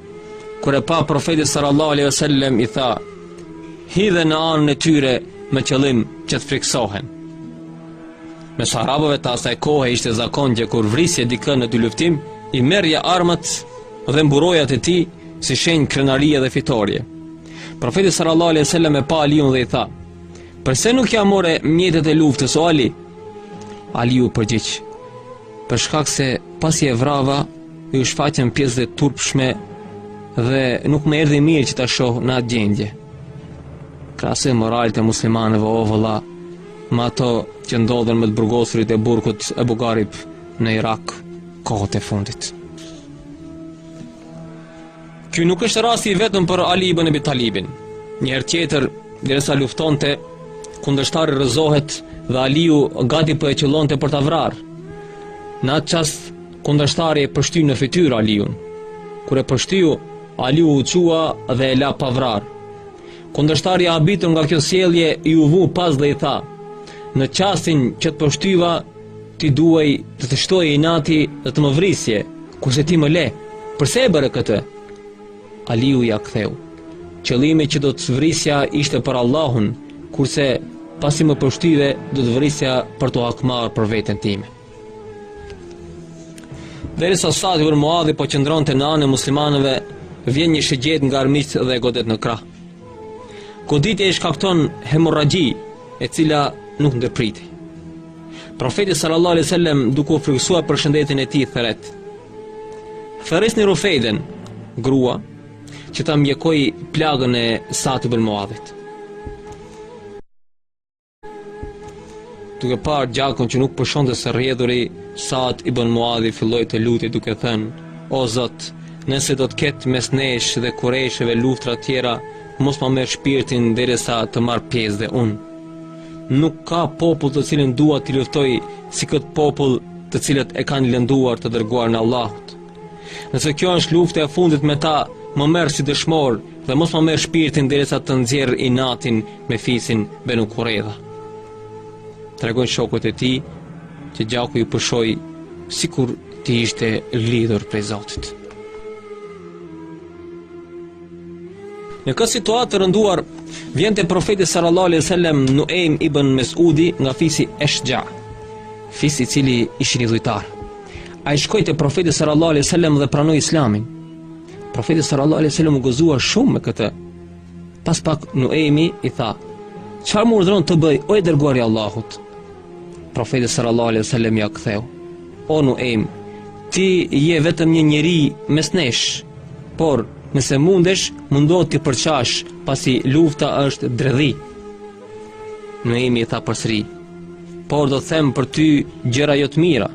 Kur e pa profeti sallallahu alaihi wasallam i tha: "Hidhe në anën e tyre me qëllim që të frikësohen." Mes arabëve të asaj kohe ishte zakon që kur vrisje dikë në dyluftim, i merrje armët dhe mburojat e tij si shenjë krenarie dhe fitoreje. Profeti sallallahu alaihi wasallam e pa Aliun dhe i tha: "Përse nuk ia more mjetet e luftës o Ali?" Aliu u përgjigj: Për shkak se pasi e vrava, iu shfaqën pjesët e turpshme dhe nuk më erdhi mirë që ta shoh në atë gjendje. Krahasoji moralet e muslimanëve o vëlla, me ato që ndodhën me të burgosurit e burgut Ebu Garib në Irak, kohët e fundit. Ky nuk është rasti i vetëm për Ali ibn Ebi Talibin. Një herë tjetër, derisa luftonte, kundërshtari rrëzohet dhe Aliu gati po e qëllonte për ta vrarë. Në atë çast, kundërshtari e pështyu në fytyrë Aliun. Kur e pështyu, Aliu u çua dhe e la pa vrarë. Kundërshtari i habitur nga kjo sjellje iu vu pas dhe i tha: "Në çastin që të pështyva, Ti duhej të të shtohej inati dhe të më vrisje, kurse ti më le. Përse e bëre këtë? Aliu ia ktheu. Qëllimi që do të të vrisja ishte për Allahun, kurse pasi më pështyve do të të vrisja për t'u hakmarrë për veten time. Derisa Sa'd ibn Muadhi po qëndronte në anën e muslimanëve, vjen një shigjetë nga armiqtë dhe e godet në krah. Goditja i shkakton hemorragji, e cila nuk ndërpritej. Profeti sallallahu alaihi wasallam duke u frikësuar për shëndetin e tij thërret. Thërrisni Rufejden, grua, që ta mjekojë plagën e Sa'd ibn Muadhit. Duke parë gjakun që nuk pushonte së rrjedhuri, Saad ibn Muadhi filloi të lutej duke thënë, O Zot, nëse do të ketë mes nesh dhe kurejshëve luftra të tjera, mos ma merr shpirtin derisa të marr pjesë dhe unë. Nuk ka popull të cilin dua ta luftoj si këtë popull të cilët e kanë lënduar të dërguarin e Allahut. Nëse kjo është lufta e fundit me ta, më merr si dëshmor dhe mos ma merr shpirtin derisa të nxjerr inatin me fisin Benu Kuredha. Tregojnë shokët e tij që gjaku i pushoi sikur t'i ishte lidhur prej Zotit. Në këtë situatë të rënduar, vjen te profeti sallallahu alaihi wasallam Nuaim ibn Mesudi nga fisi Eshja, fis i cili ishin idhujtarë. Ai shkoi te profeti sallallahu alaihi wasallam dhe pranoi islamin Profeti sallallahu alaihi wasallam u gëzua shumë me këtë Pas pak Nuejmi i tha Çfarë më urdhëron të bëj o i dërguari i Allahut Profeti sallallahu alaihi wasallam ia ktheu O Nuejm Ti je vetëm një njeri mes nesh Por nëse mundesh Mundohu t'i përçash Pasi lufta është dredhi Nuejmi i tha përsëri, "Por do të them për ty gjëra jo të mira.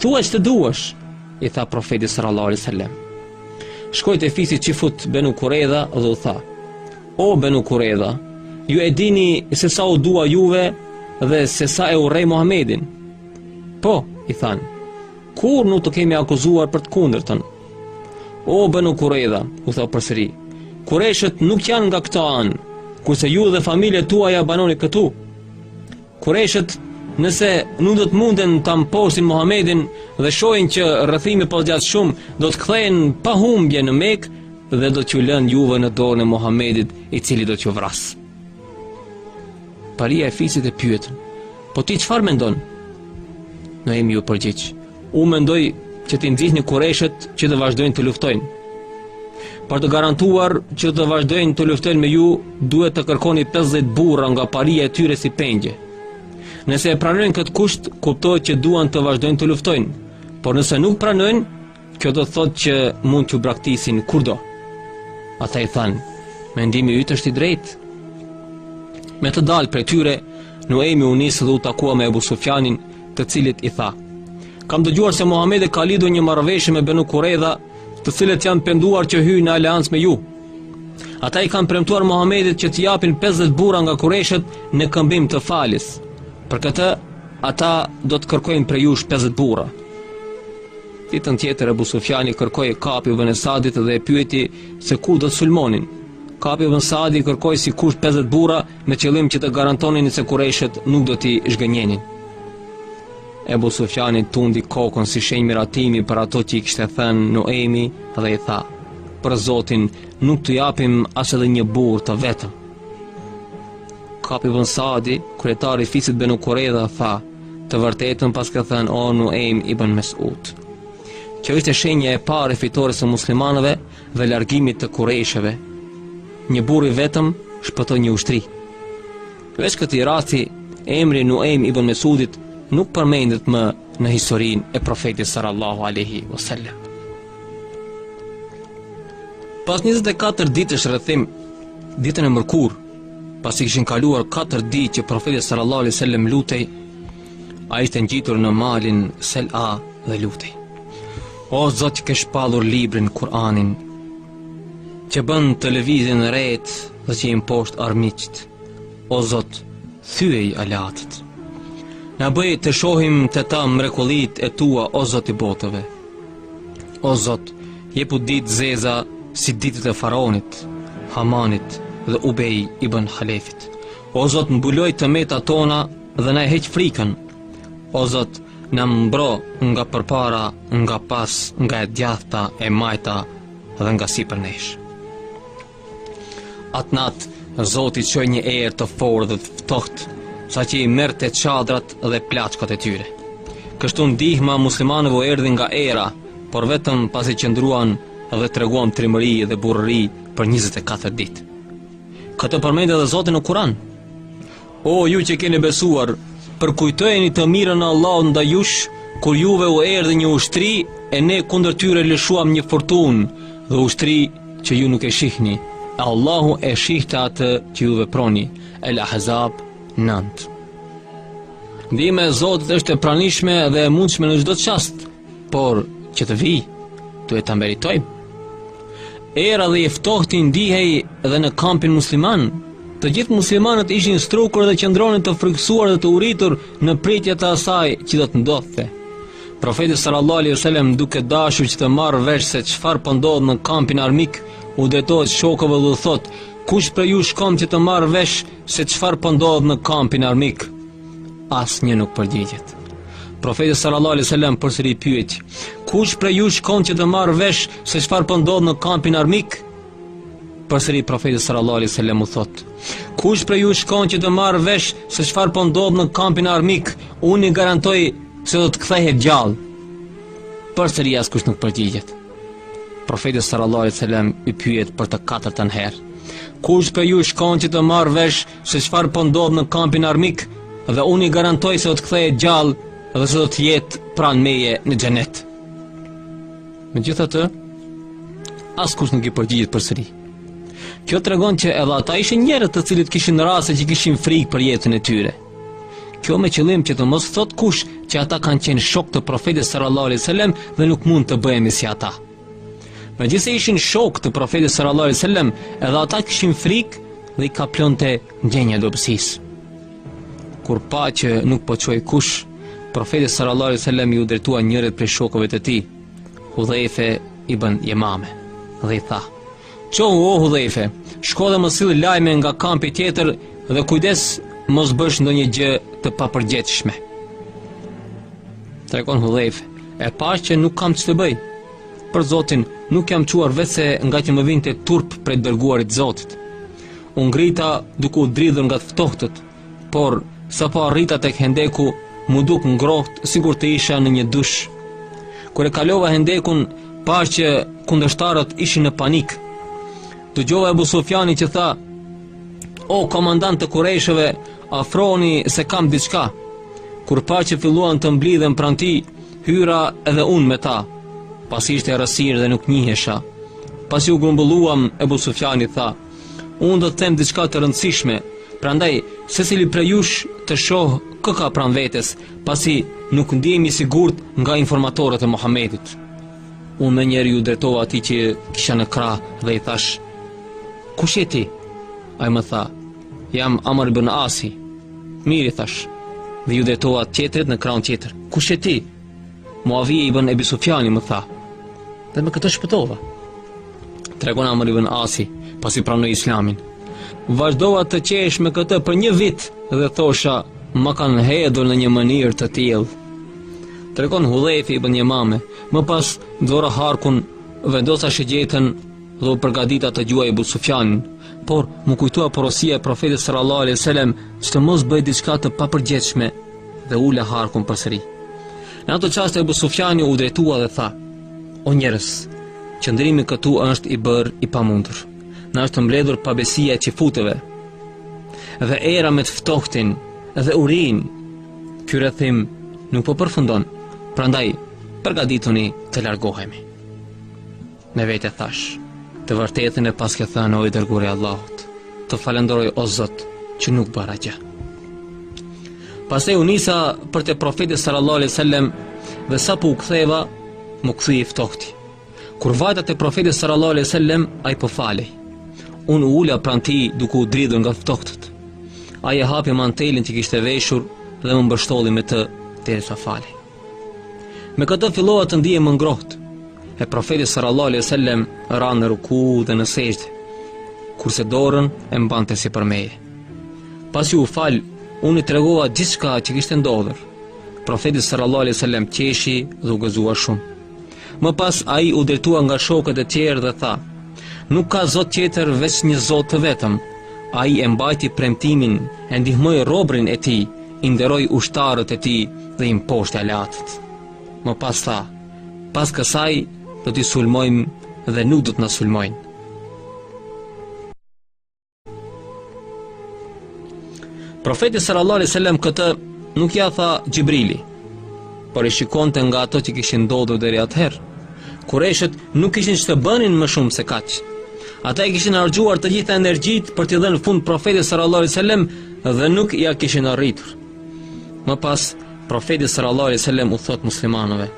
Thuaj ç'të duash," i tha profeti sallallahu alaihi wasallam. Shkoi te fisi çifut Benu Kuredha dhe u tha, "O Benu Kuredha, ju e dini se sa u dua juve dhe se sa e urrej Muhamedin." Po, i thanë, "Kurrë nuk të kemi akuzuar për të kundërtën. O Benu Kuredha, u tha përsëri, Kureshët nuk janë nga këto anë, kurse ju dhe familjet tuaja banoni këtu. Kureshët, nëse nuk do të munden ta mposhtin Muhammedin dhe shohin që rrethimi po zgjat shumë, do të kthehen pa humbje në Mekë dhe do t'ju lënë juve në dorën e Muhammedit i cili do t'ju vrasë. Paria e fisit e pyetën, po ti çfarë mendon? Nuejmi iu përgjigj, Unë mendoj që t'i nxitni kurejshët që të vazhdojnë të luftojnë. Për të garantuar që të vazhdojnë të luftojnë me ju, duhet të kërkoni 50 burra nga paria e tyre si pengje. Nëse e pranojnë këtë kusht, kuptohet që duan të vazhdojnë të luftojnë, por nëse nuk pranojnë, kjo do të thotë që mund t'ju braktisin kurdo. Ata i thanë, mendimi yt është i drejtë. Me të dalë prej tyre, Nuajmi u nisë dhe u takua me Ebu Sufjanin, të cilit i tha: Kam dëgjuar se Muhamedi ka lidhur një marrëveshje me Benu Kurejdha, të cilët janë penduar që hynë në aleancë me ju. Ata i kanë premtuar Muhamedit që t'i japin 50 burra nga kurejshët në këmbim të faljes. Për këtë, ata do të kërkojnë prej jush 50 burra. Ditën tjetër Ebu Sufjani kërkoi Kab ibn Esedin dhe e pyeti se kur do të sulmonin. Kab ibn Esedi kërkoi si kusht 50 burra me qëllim që të garantonin se kurejshët nuk do t'i zhgënjenin. Ebu Sufjani tundi kokën si shenjë miratimi për ato që i kishte thënë Nuajmi dhe i tha, për Zotin nuk të japim as edhe një burrë të vetëm. Kab ibn Esedi, kryetari i fisit Benu Kurejdha, tha, të vërtetën paske thënë o Nuajm ibn Mesud. Kjo ishte shenja e parë e fitores së muslimanëve, dhe largimit të kurejshëve, një burrë i vetëm shpëtoi një ushtri. Veç këtij rasti, emri i Nuajm ibn Mesudit nuk përmendet më në historinë e profetit sal-lallahu alejhi ve selem. Pas 24 ditësh rrethim, ditën e mërkurë, pasi kishin kaluar 4 ditë që profeti sal-lallahu alejhi ve selem lutej, Ai ishte ngjitur në malin Sel'a dhe lutej. O Zot që ke shpallur librin Kur'anin, që bën të lëvizin retë dhe që i mposht armiqtë. O Zot, thyej aleatët. Na bëj të shohim te ta mrekullitë e tua, o Zot i botëve. O Zot, jepu ditë të zeza si ditët e Faraonit, Hamanit dhe Ubej ibn Halefit. O Zot, mbuloji të metat tona Dhe na e hiq frikën. O Zot, na mbro nga përpara, nga pas, nga e djathta, e majta dhe nga sipër nesh. Atë natë, Zoti çoi një erë të fortë dhe të ftohtë, saqë i merrte çadrat dhe plaçkat e tyre. Kështu ndihma muslimanëve u erdhi nga era, por vetëm pasi qëndruan dhe treguan trimëri dhe burrëri për 24 ditë. Këtë e përmend edhe Zoti në Kur'an. O ju që keni besuar, përkujtojeni të mirën e Allahut ndaj jush, kur juve u erdhi një ushtri e ne kundër tyre lëshuam një furtunë dhe ushtri që ju nuk e shihni. E Allahu e shihte atë që ju veproni. El Ahzab 9. Ndihma e Zotit është e pranishme dhe e mundshme në çdo çast. Por, që të vijë, duhet ta meritojmë. Era dhe i ftohti ndihej dhe në kampin musliman. Të gjithë muslimanët ishin strukur dhe qëndronin të frikësuar dhe të uritur në pritje të asaj që do të ndodhte. Profeti sallallahu alaihi wasallam duke dashur që të marrë vesh se çfarë po ndodh në kampin armik, u drejtohet shokëve dhe u thotë: "Kush prej ju shkon që të marrë vesh se çfarë po ndodh në kampin armik?" Asnjë nuk përgjigjet. Profeti sallallahu alaihi wasallam përsëri pyet: "Kush prej ju shkon që të marrë vesh se çfarë po ndodh në kampin armik?" Përsëri profeti sallallahu alaihi wasallam u thotë: "Kush prej ju shkon që të marrë vesh se çfarë po ndodh në kampin armik, unë i garantoj se do të kthehet gjallë." Përsëri askush nuk përgjigjet. Profeti sallallahu alaihi wasallam i pyet për të katërtën herë: "Kush prej ju shkon që të marrë vesh Se çfarë po ndodh në kampin armik dhe unë i garantoj se do të kthehet gjallë dhe se do të jetë pranë meje në xhenet. Megjithatë, askush nuk i përgjigjet përsëri. Kjo tregon që edhe ata ishin njerëz të cilët kishin raste që kishin frikë për jetën e tyre. Kjo me qëllim që të mos thotë kush që ata kanë qenë shokë të profetit sallallahu alaihi wasallam dhe nuk mund të bëhemi si ata. Megjithëse ishin shokë të Profetit sallallahu alajhi wasallam, edhe ata kishin frikë dhe i kaplonte ndjenja e dobësisë. Kur pa që nuk po çohej kush, Profeti sallallahu alajhi wasallam iu drejtua njërit prej shokëve të tij, Hudhejfe ibn Jemame, dhe i tha: Çohu o Hudhejfe, shko dhe më sill lajme nga kampi tjetër dhe kujdes mos bësh ndonjë gjë të papërgjegjshme. Tregon Hudhejfe, e pashë që nuk kam ç'të bëj. Për Zotin, nuk jam çuar vetëse ngaqë më vinte turp prej të dërguarit të Zotit. U ngrita duke u dridhur nga të ftohtit, Por, sapo arrita tek hendeku, m'u duk ngrohtë sikur të isha në një dush. Kur e kalova hendekun, pashë që kundërshtarët ishin në panik. Dëgjova Ebu Sufjanin që tha, o komandantë të kurejshëve, afrohuni se kam diçka. Kur pashë që filluan të mblidhen pranë tij, hyra edhe unë me ta, pasi ishte errësirë dhe nuk njihesha. Pasi u grumbulluam, Ebu Sufjani tha, Unë do të them diçka të rëndësishme, prandaj secili prej jush të shohë kë ka pranë vetes, pasi nuk ndihemi të sigurt nga informatorët e Muhamedit. Unë menjëherë iu drejtova atij që kisha në krah dhe i thashë, kush je ti? Ai më tha, jam Amr ibn Asi. Mirë i thashë, dhe iu drejtova tjetrit në krahun tjetër, kush je ti? Muavije ibn Ebi Sufjani më tha, dhe me këtë shpëtova. Tregon Amr ibn Asi, pasi pranoi Islamin. Vazhdova të qesh me këtë për një vit dhe thosha, ma kanë hedhur në një mënyrë të tillë. Tregon Hudhejfe ibn Jemame, më pas mora harkun, vendosa shigjetën dhe u përgatita të gjuaj Ebu Sufjanin, por m'u kujtua porosia e Profetit sallallahu alaihi wasallam që të mos bëj diçka të papërgjegjshme. dhe ula harkun përsëri. Në ato çaste Ebu Sufjani u drejtua dhe tha, o njerëz, qëndrimi këtu është i bërë i pamundur, na është mbledhur pabesia e çifutëve, dhe era me të ftohtin dhe urinë, ky rrethim nuk po përfundon, prandaj përgatituni të largohemi. Me vete thashë, të vërtetën e paske thënë o i dërguari i Allahut, të falënderoj o Zot që nuk bëra gjë. Pastaj u nisa për te profeti sallallahu alaihi wasallam dhe sapo u ktheva, m'u kthye i ftohti. Kur vajta te profeti sallallahu alaihi wasallam, ai po falej. Unë u ula pranë tij duke u dridhur nga të ftohtët. Ai e hapi mantelin që kishte veshur dhe më mbështolli me të derisa falej. Me këtë fillova të ndihem më ngrohtë. E profeti sallallahu alejhi wasallam ra në ruku dhe në sexhde, kurse dorën e mbante sipër meje. Pasi u fal, unë i tregova gjithçka që kishte ndodhur. Profeti sallallahu alejhi wasallam qeshi dhe u gëzua shumë. Më pas ai u drejtua nga shokët e tjerë dhe tha: Nuk ka Zot tjetër veç një Zot të vetëm. Ai e mbajti premtimin, e ndihmoi robin e tij, i nderoi ushtarët e tij dhe i mposhti aleatët. Më pas tha: Pas kësaj do t'i sulmojmë dhe nuk do të na sulmojnë. Profetit sallallahu alaihi wasallam këtë nuk ia tha Xhibrili, por e shikonte nga ato që kishin ndodhur deri atëherë. Kureshët nuk kishin ç'të bënin më shumë se kaq. Ata i kishin harxhuar të gjitha energjitë për t'i dhënë fund profetit sallallahu alaihi wasallam dhe nuk ia kishin arritur. Më pas profeti sallallahu alaihi wasallam u thotë muslimanëve: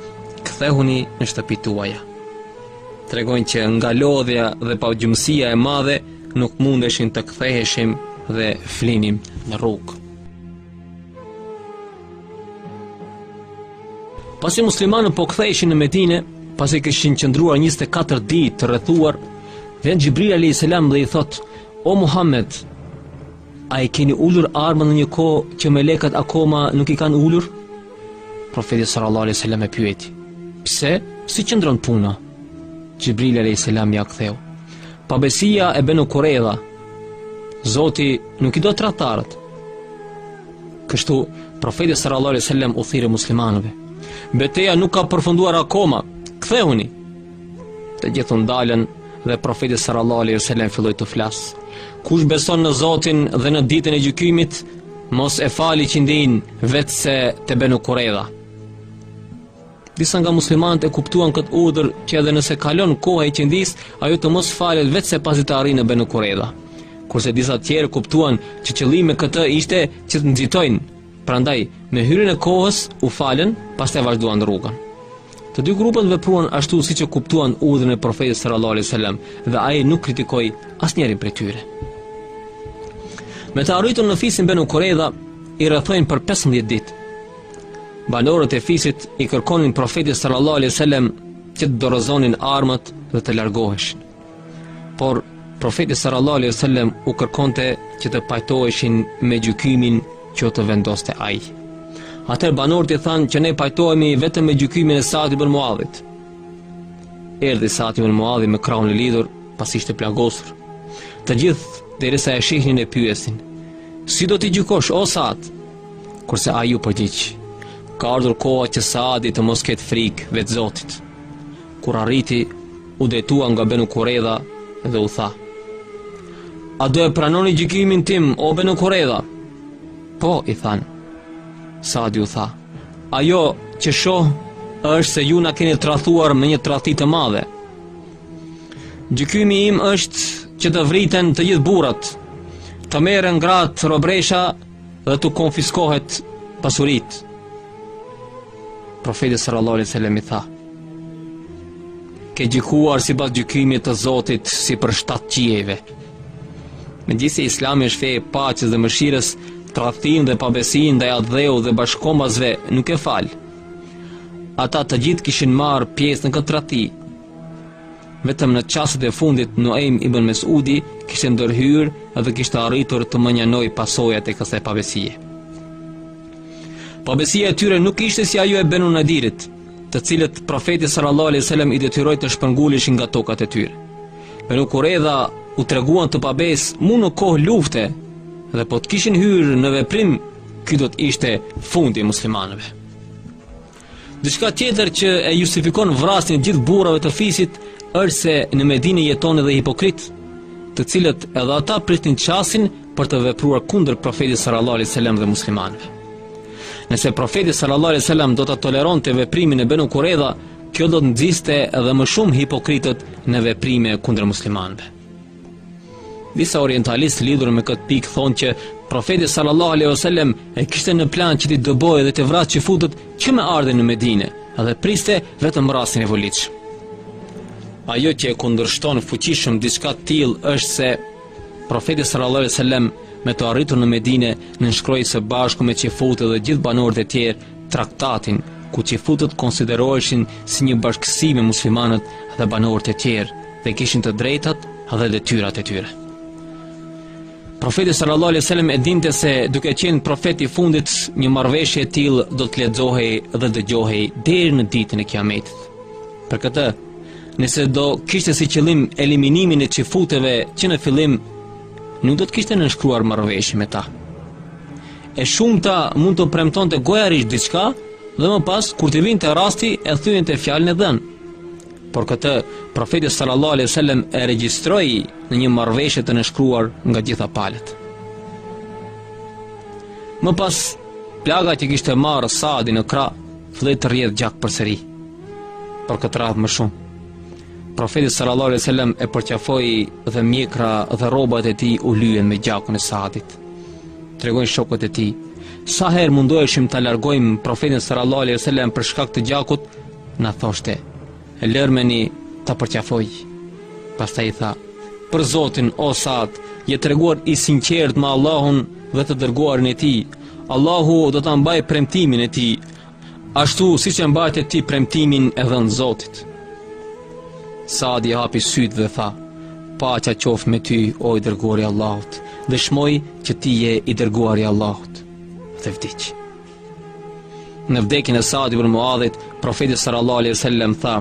"Kthehuni në shtëpitë tuaja." Tregojnë që nga lodhja dhe pagjumësia e madhe nuk mundeshin të ktheheshim dhe flinim në rrugë. Pasi muslimanët po ktheheshin në Medine, pasi kishin qëndruar 24 ditë të rrethuar, vjen Xhibrili alayhis salam dhe i thotë: "O Muhammed, a i keni ulur armët në një kohë që melekët akoma nuk i kanë ulur?" Profeti sallallahu alaihi wasallam e pyeti: "Pse? Si qëndron puna?" Xhibrili alayhis salam ia ktheu: Pabesia e Benu Kuredha Zoti nuk i do tradhtarët Kështu Profeti sallallahu alaihi wasallam u thirri muslimanëve Beteja nuk ka përfunduar akoma Kthehuni Të gjithë u ndalën dhe Profeti sallallahu alaihi wasallam filloi t'u flasë Kush beson në Zotin dhe në ditën e gjykimit Mos e falë ikindinë vetëse te Benu Kuredha Disa nga muslimanët e kuptuan këtë urdhër që edhe nëse kalon koha e ikindisë, ajo të mos falet vetëse pasi të arrijë në Benu Kuredha. Kurse disa të tjerë kuptuan që qëllimi me këtë ishte që të nxitojnë, prandaj me hyrjen e kohës u falën, pastaj vazhduan rrugën. Të dy grupet vepruan ashtu siç e kuptuan urdhrin e profetit sallallahu alaihi wasallam dhe ai nuk kritikoi asnjërin prej tyre. Me të arritur në fisin Benu Kuredha, i rrethojnë për 15 ditë, Banorët e fisit i kërkonin profetit sallallahu alaihi wasallam që të dorëzonin armët dhe të largoheshin. Por profeti sallallahu alaihi wasallam u kërkonte që të pajtoheshin me gjykimin që do të vendoste ai. Atëherë banorët i thanë që ne pajtohemi vetëm me gjykimin e Sa'd ibn Muadhit. Erdhi Sa'd ibn Muadhi me krahun e lidhur, pasi ishte plagosur. Të gjithë derisa e shihnin e pyesin: "Si do t'i gjykosh o Sa'd?" Kurse ai u përgjigj, Ka ardhur koha që Saadi të mos ketë frikë veç Zotit. Kur arriti, u drejtua nga Benu Kuredha dhe u tha, A do e pranoni gjykimin tim, o Benu Kuredha? Po, i thanë. Saadi u tha, Ajo që shoh është se ju na keni tradhtuar me një tradhti të madhe. Gjykimi im është që të vriten të gjithë burrat, të merren gratë robresha dhe t'u konfiskohet pasuritë profeti sallallahu alaihi wasallam i tha ke gjykuar sipas gjykimit të zotit sipër shtatë qiejve megjithëse islami është fe e paqes dhe mëshirës tradhtinë dhe pabesinë ndaj atdheut dhe bashkëkombasve nuk e fal ata të gjithë kishin marrë pjesë në këtë tradhti Vetëm në çastet e fundit Nuaim ibn Mes'udi kishte ndërhyrë dhe kishte arritur të mënjanojë pasojat e kësaj pabesie. Pabesia e tyre nuk ishte si ajo e Banu Nadirit, të cilët profeti sallallahu alaihi wasallam i detyroi të shpërnguleshin nga tokat e tyre. Banu Qurayza u treguan të pabesë mu në kohë lufte dhe po të kishin hyrë në veprim, ky do të ishte fundi i muslimanëve. Diçka tjetër që e justifikon vrasjen e gjithë burrave të fisit është se në Medinë jetonin edhe hipokritë, të cilët edhe ata pritnin çastin për të vepruar kundër profetit sallallahu alaihi wasallam dhe muslimanëve. Nëse profeti sallallahu alaihi wasallam do ta toleronte veprimin e Banu Qurayza, kjo do të nxiste edhe më shumë hipokritët në veprime kundër muslimanëve. Disa orientalistë lidhur me këtë pikë thonë që profeti sallallahu alejhi wasallam e kishte në plan që t'i dëbojë dhe t'i vrasë çifutët që me ardhjen në Medinë dhe priste vetëm rastin e volitshëm. Ajo që e kundërshton fuqishëm diçka të tillë është se profeti sallallahu alejhi wasallam me të arritur në Medinë nënshkroi së bashku me çifutët dhe gjithë banorët e tjerë traktatin, ku çifutët konsideroheshin si një bashkësi me muslimanët dhe banorët e tjerë dhe kishin të drejtat dhe detyrat e tyre. Profeti sallallahu alejhi ue sellem e dinte se duke qenë profeti i fundit, një marrëveshje e tillë do të lexohej dhe dëgjohej deri në ditën e Kiametit. Për këtë, nëse do kishte si qëllim eliminimin e çifutëve që në fillim nuk do të kishte nënshkruar marrëveshje me ta. E shumta mund t'u premtonte gojarisht diçka dhe më pas kur t'i vinte rasti e thyente fjalën e dhënë. Por këtë profeti sallallahu alejhi ue sellem e regjistroi në një marrëveshje të nënshkruar nga gjitha palët. Më pas plaga që kishte marrë Sadi në krah filloi të rrjedhë gjak përsëri. Por këtë radhë më shumë. Profeti sallallahu alejhi ue sellem e përqafoi dhe mjekra dhe rrobat e tij u lyen me gjakun e Sadit. Tregojnë shokët e tij, sa herë mundoheshim ta largojmë profetin sallallahu alejhi ue sellem për shkak të gjakut, na thoshte, lërmeni ta përqafoj. Pastaj i tha, për zotin, o Sad, je treguar i sinqertë me Allahun dhe të dërguarin e tij, Allahu do ta mbajë premtimin e tij, Ashtu siç e mbajte ti premtimin e dhënë Zotit. Sadi i hapi sytë dhe tha: Paqja qoftë me ty, o i dërguari i Allahut. Dëshmoj që ti je i dërguari i Allahut. Dhe vdiq. Në vdekjen e Sad ibn Muadhit, profeti sallallahu alaihi wasallam tha: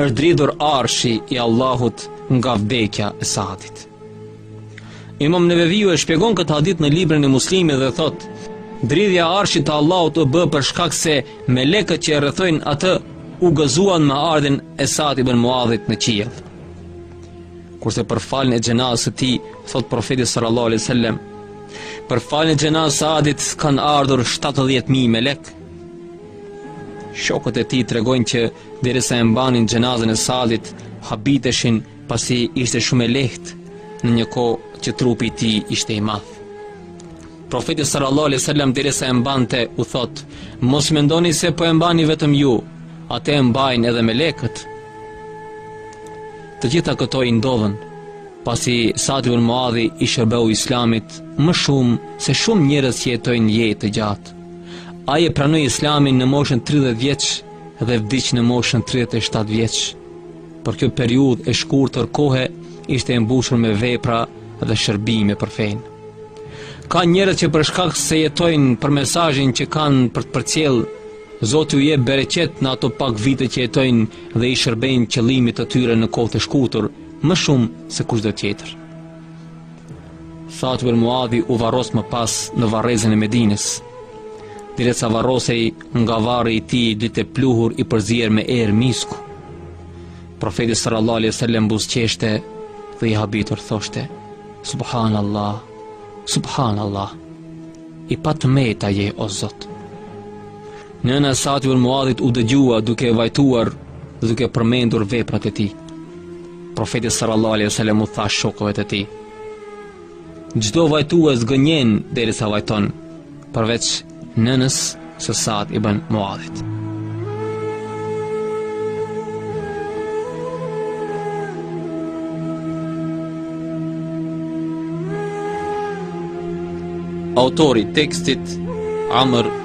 Është dridhur arshi i Allahut nga vdekja e Sadit. Imam Neveviu e shpjegon këtë hadith në librin e Muslimit dhe thot: Dridhja e Arshit të Allahut u bë për shkak se melekët që e rrethojnë atë u gëzuan me ardhjen e Sa'd ibn Muadhit në qiell. Kurse për faljen e xhenazës së tij, thot profeti sallallahu alaihi wasallam, për faljen e xhenazës së Sa'dit kanë ardhur 70000 melek. Shokët e tij tregojnë që derisa e mbanin xhenazën e Sa'dit, habiteshin Pasi ishte shumë e lehtë në një kohë që trupi i tij ishte i madh. Profeti sallallahu alejhi ue sellem derisa e mbante u thot: Mos mendoni se po e mbani vetëm ju, atë e mbajnë edhe melekët. Të gjitha këto i ndodhën, pasi Sa'd ibn Muadhi i shërbeu Islamit më shumë se shumë njerëz që jetojnë jetë të gjatë. Ai e pranoi Islamin në moshën 30 vjeç dhe vdiq në moshën 37 vjeç. Por kjo periudhë e shkurtër kohe ishte e mbushur me vepra dhe shërbime për fenë. Ka njerëz që për shkak se jetojnë për mesazhin që kanë për të përcjell, Zoti u jep bereqet në ato pak vite që jetojnë dhe i shërbejnë qëllimit të tyre në kohë të shkurtër, më shumë se kushdo tjetër. Sa'd ibn Muadhi u varros më pas në varrezën e Medinës. Derisa varrosej nga varri i tij dilte pluhur i përzier me erë misku. Profeti sallallahu alaihi wasallam buzëqeshte dhe i habitur thoshte: Subhanallah, subhanallah. I pa të meta je o Zot. Nëna e Sa'd ibn Muadhit u dëgjua duke vajtuar dhe duke përmendur veprat e tij. Profeti sallallahu alaihi wasallam u tha shokëve të tij: Çdo vajtues gënjen derisa vajton, përveç nënës së Sa'd ibn Muadhit. Autori i tekstit Amr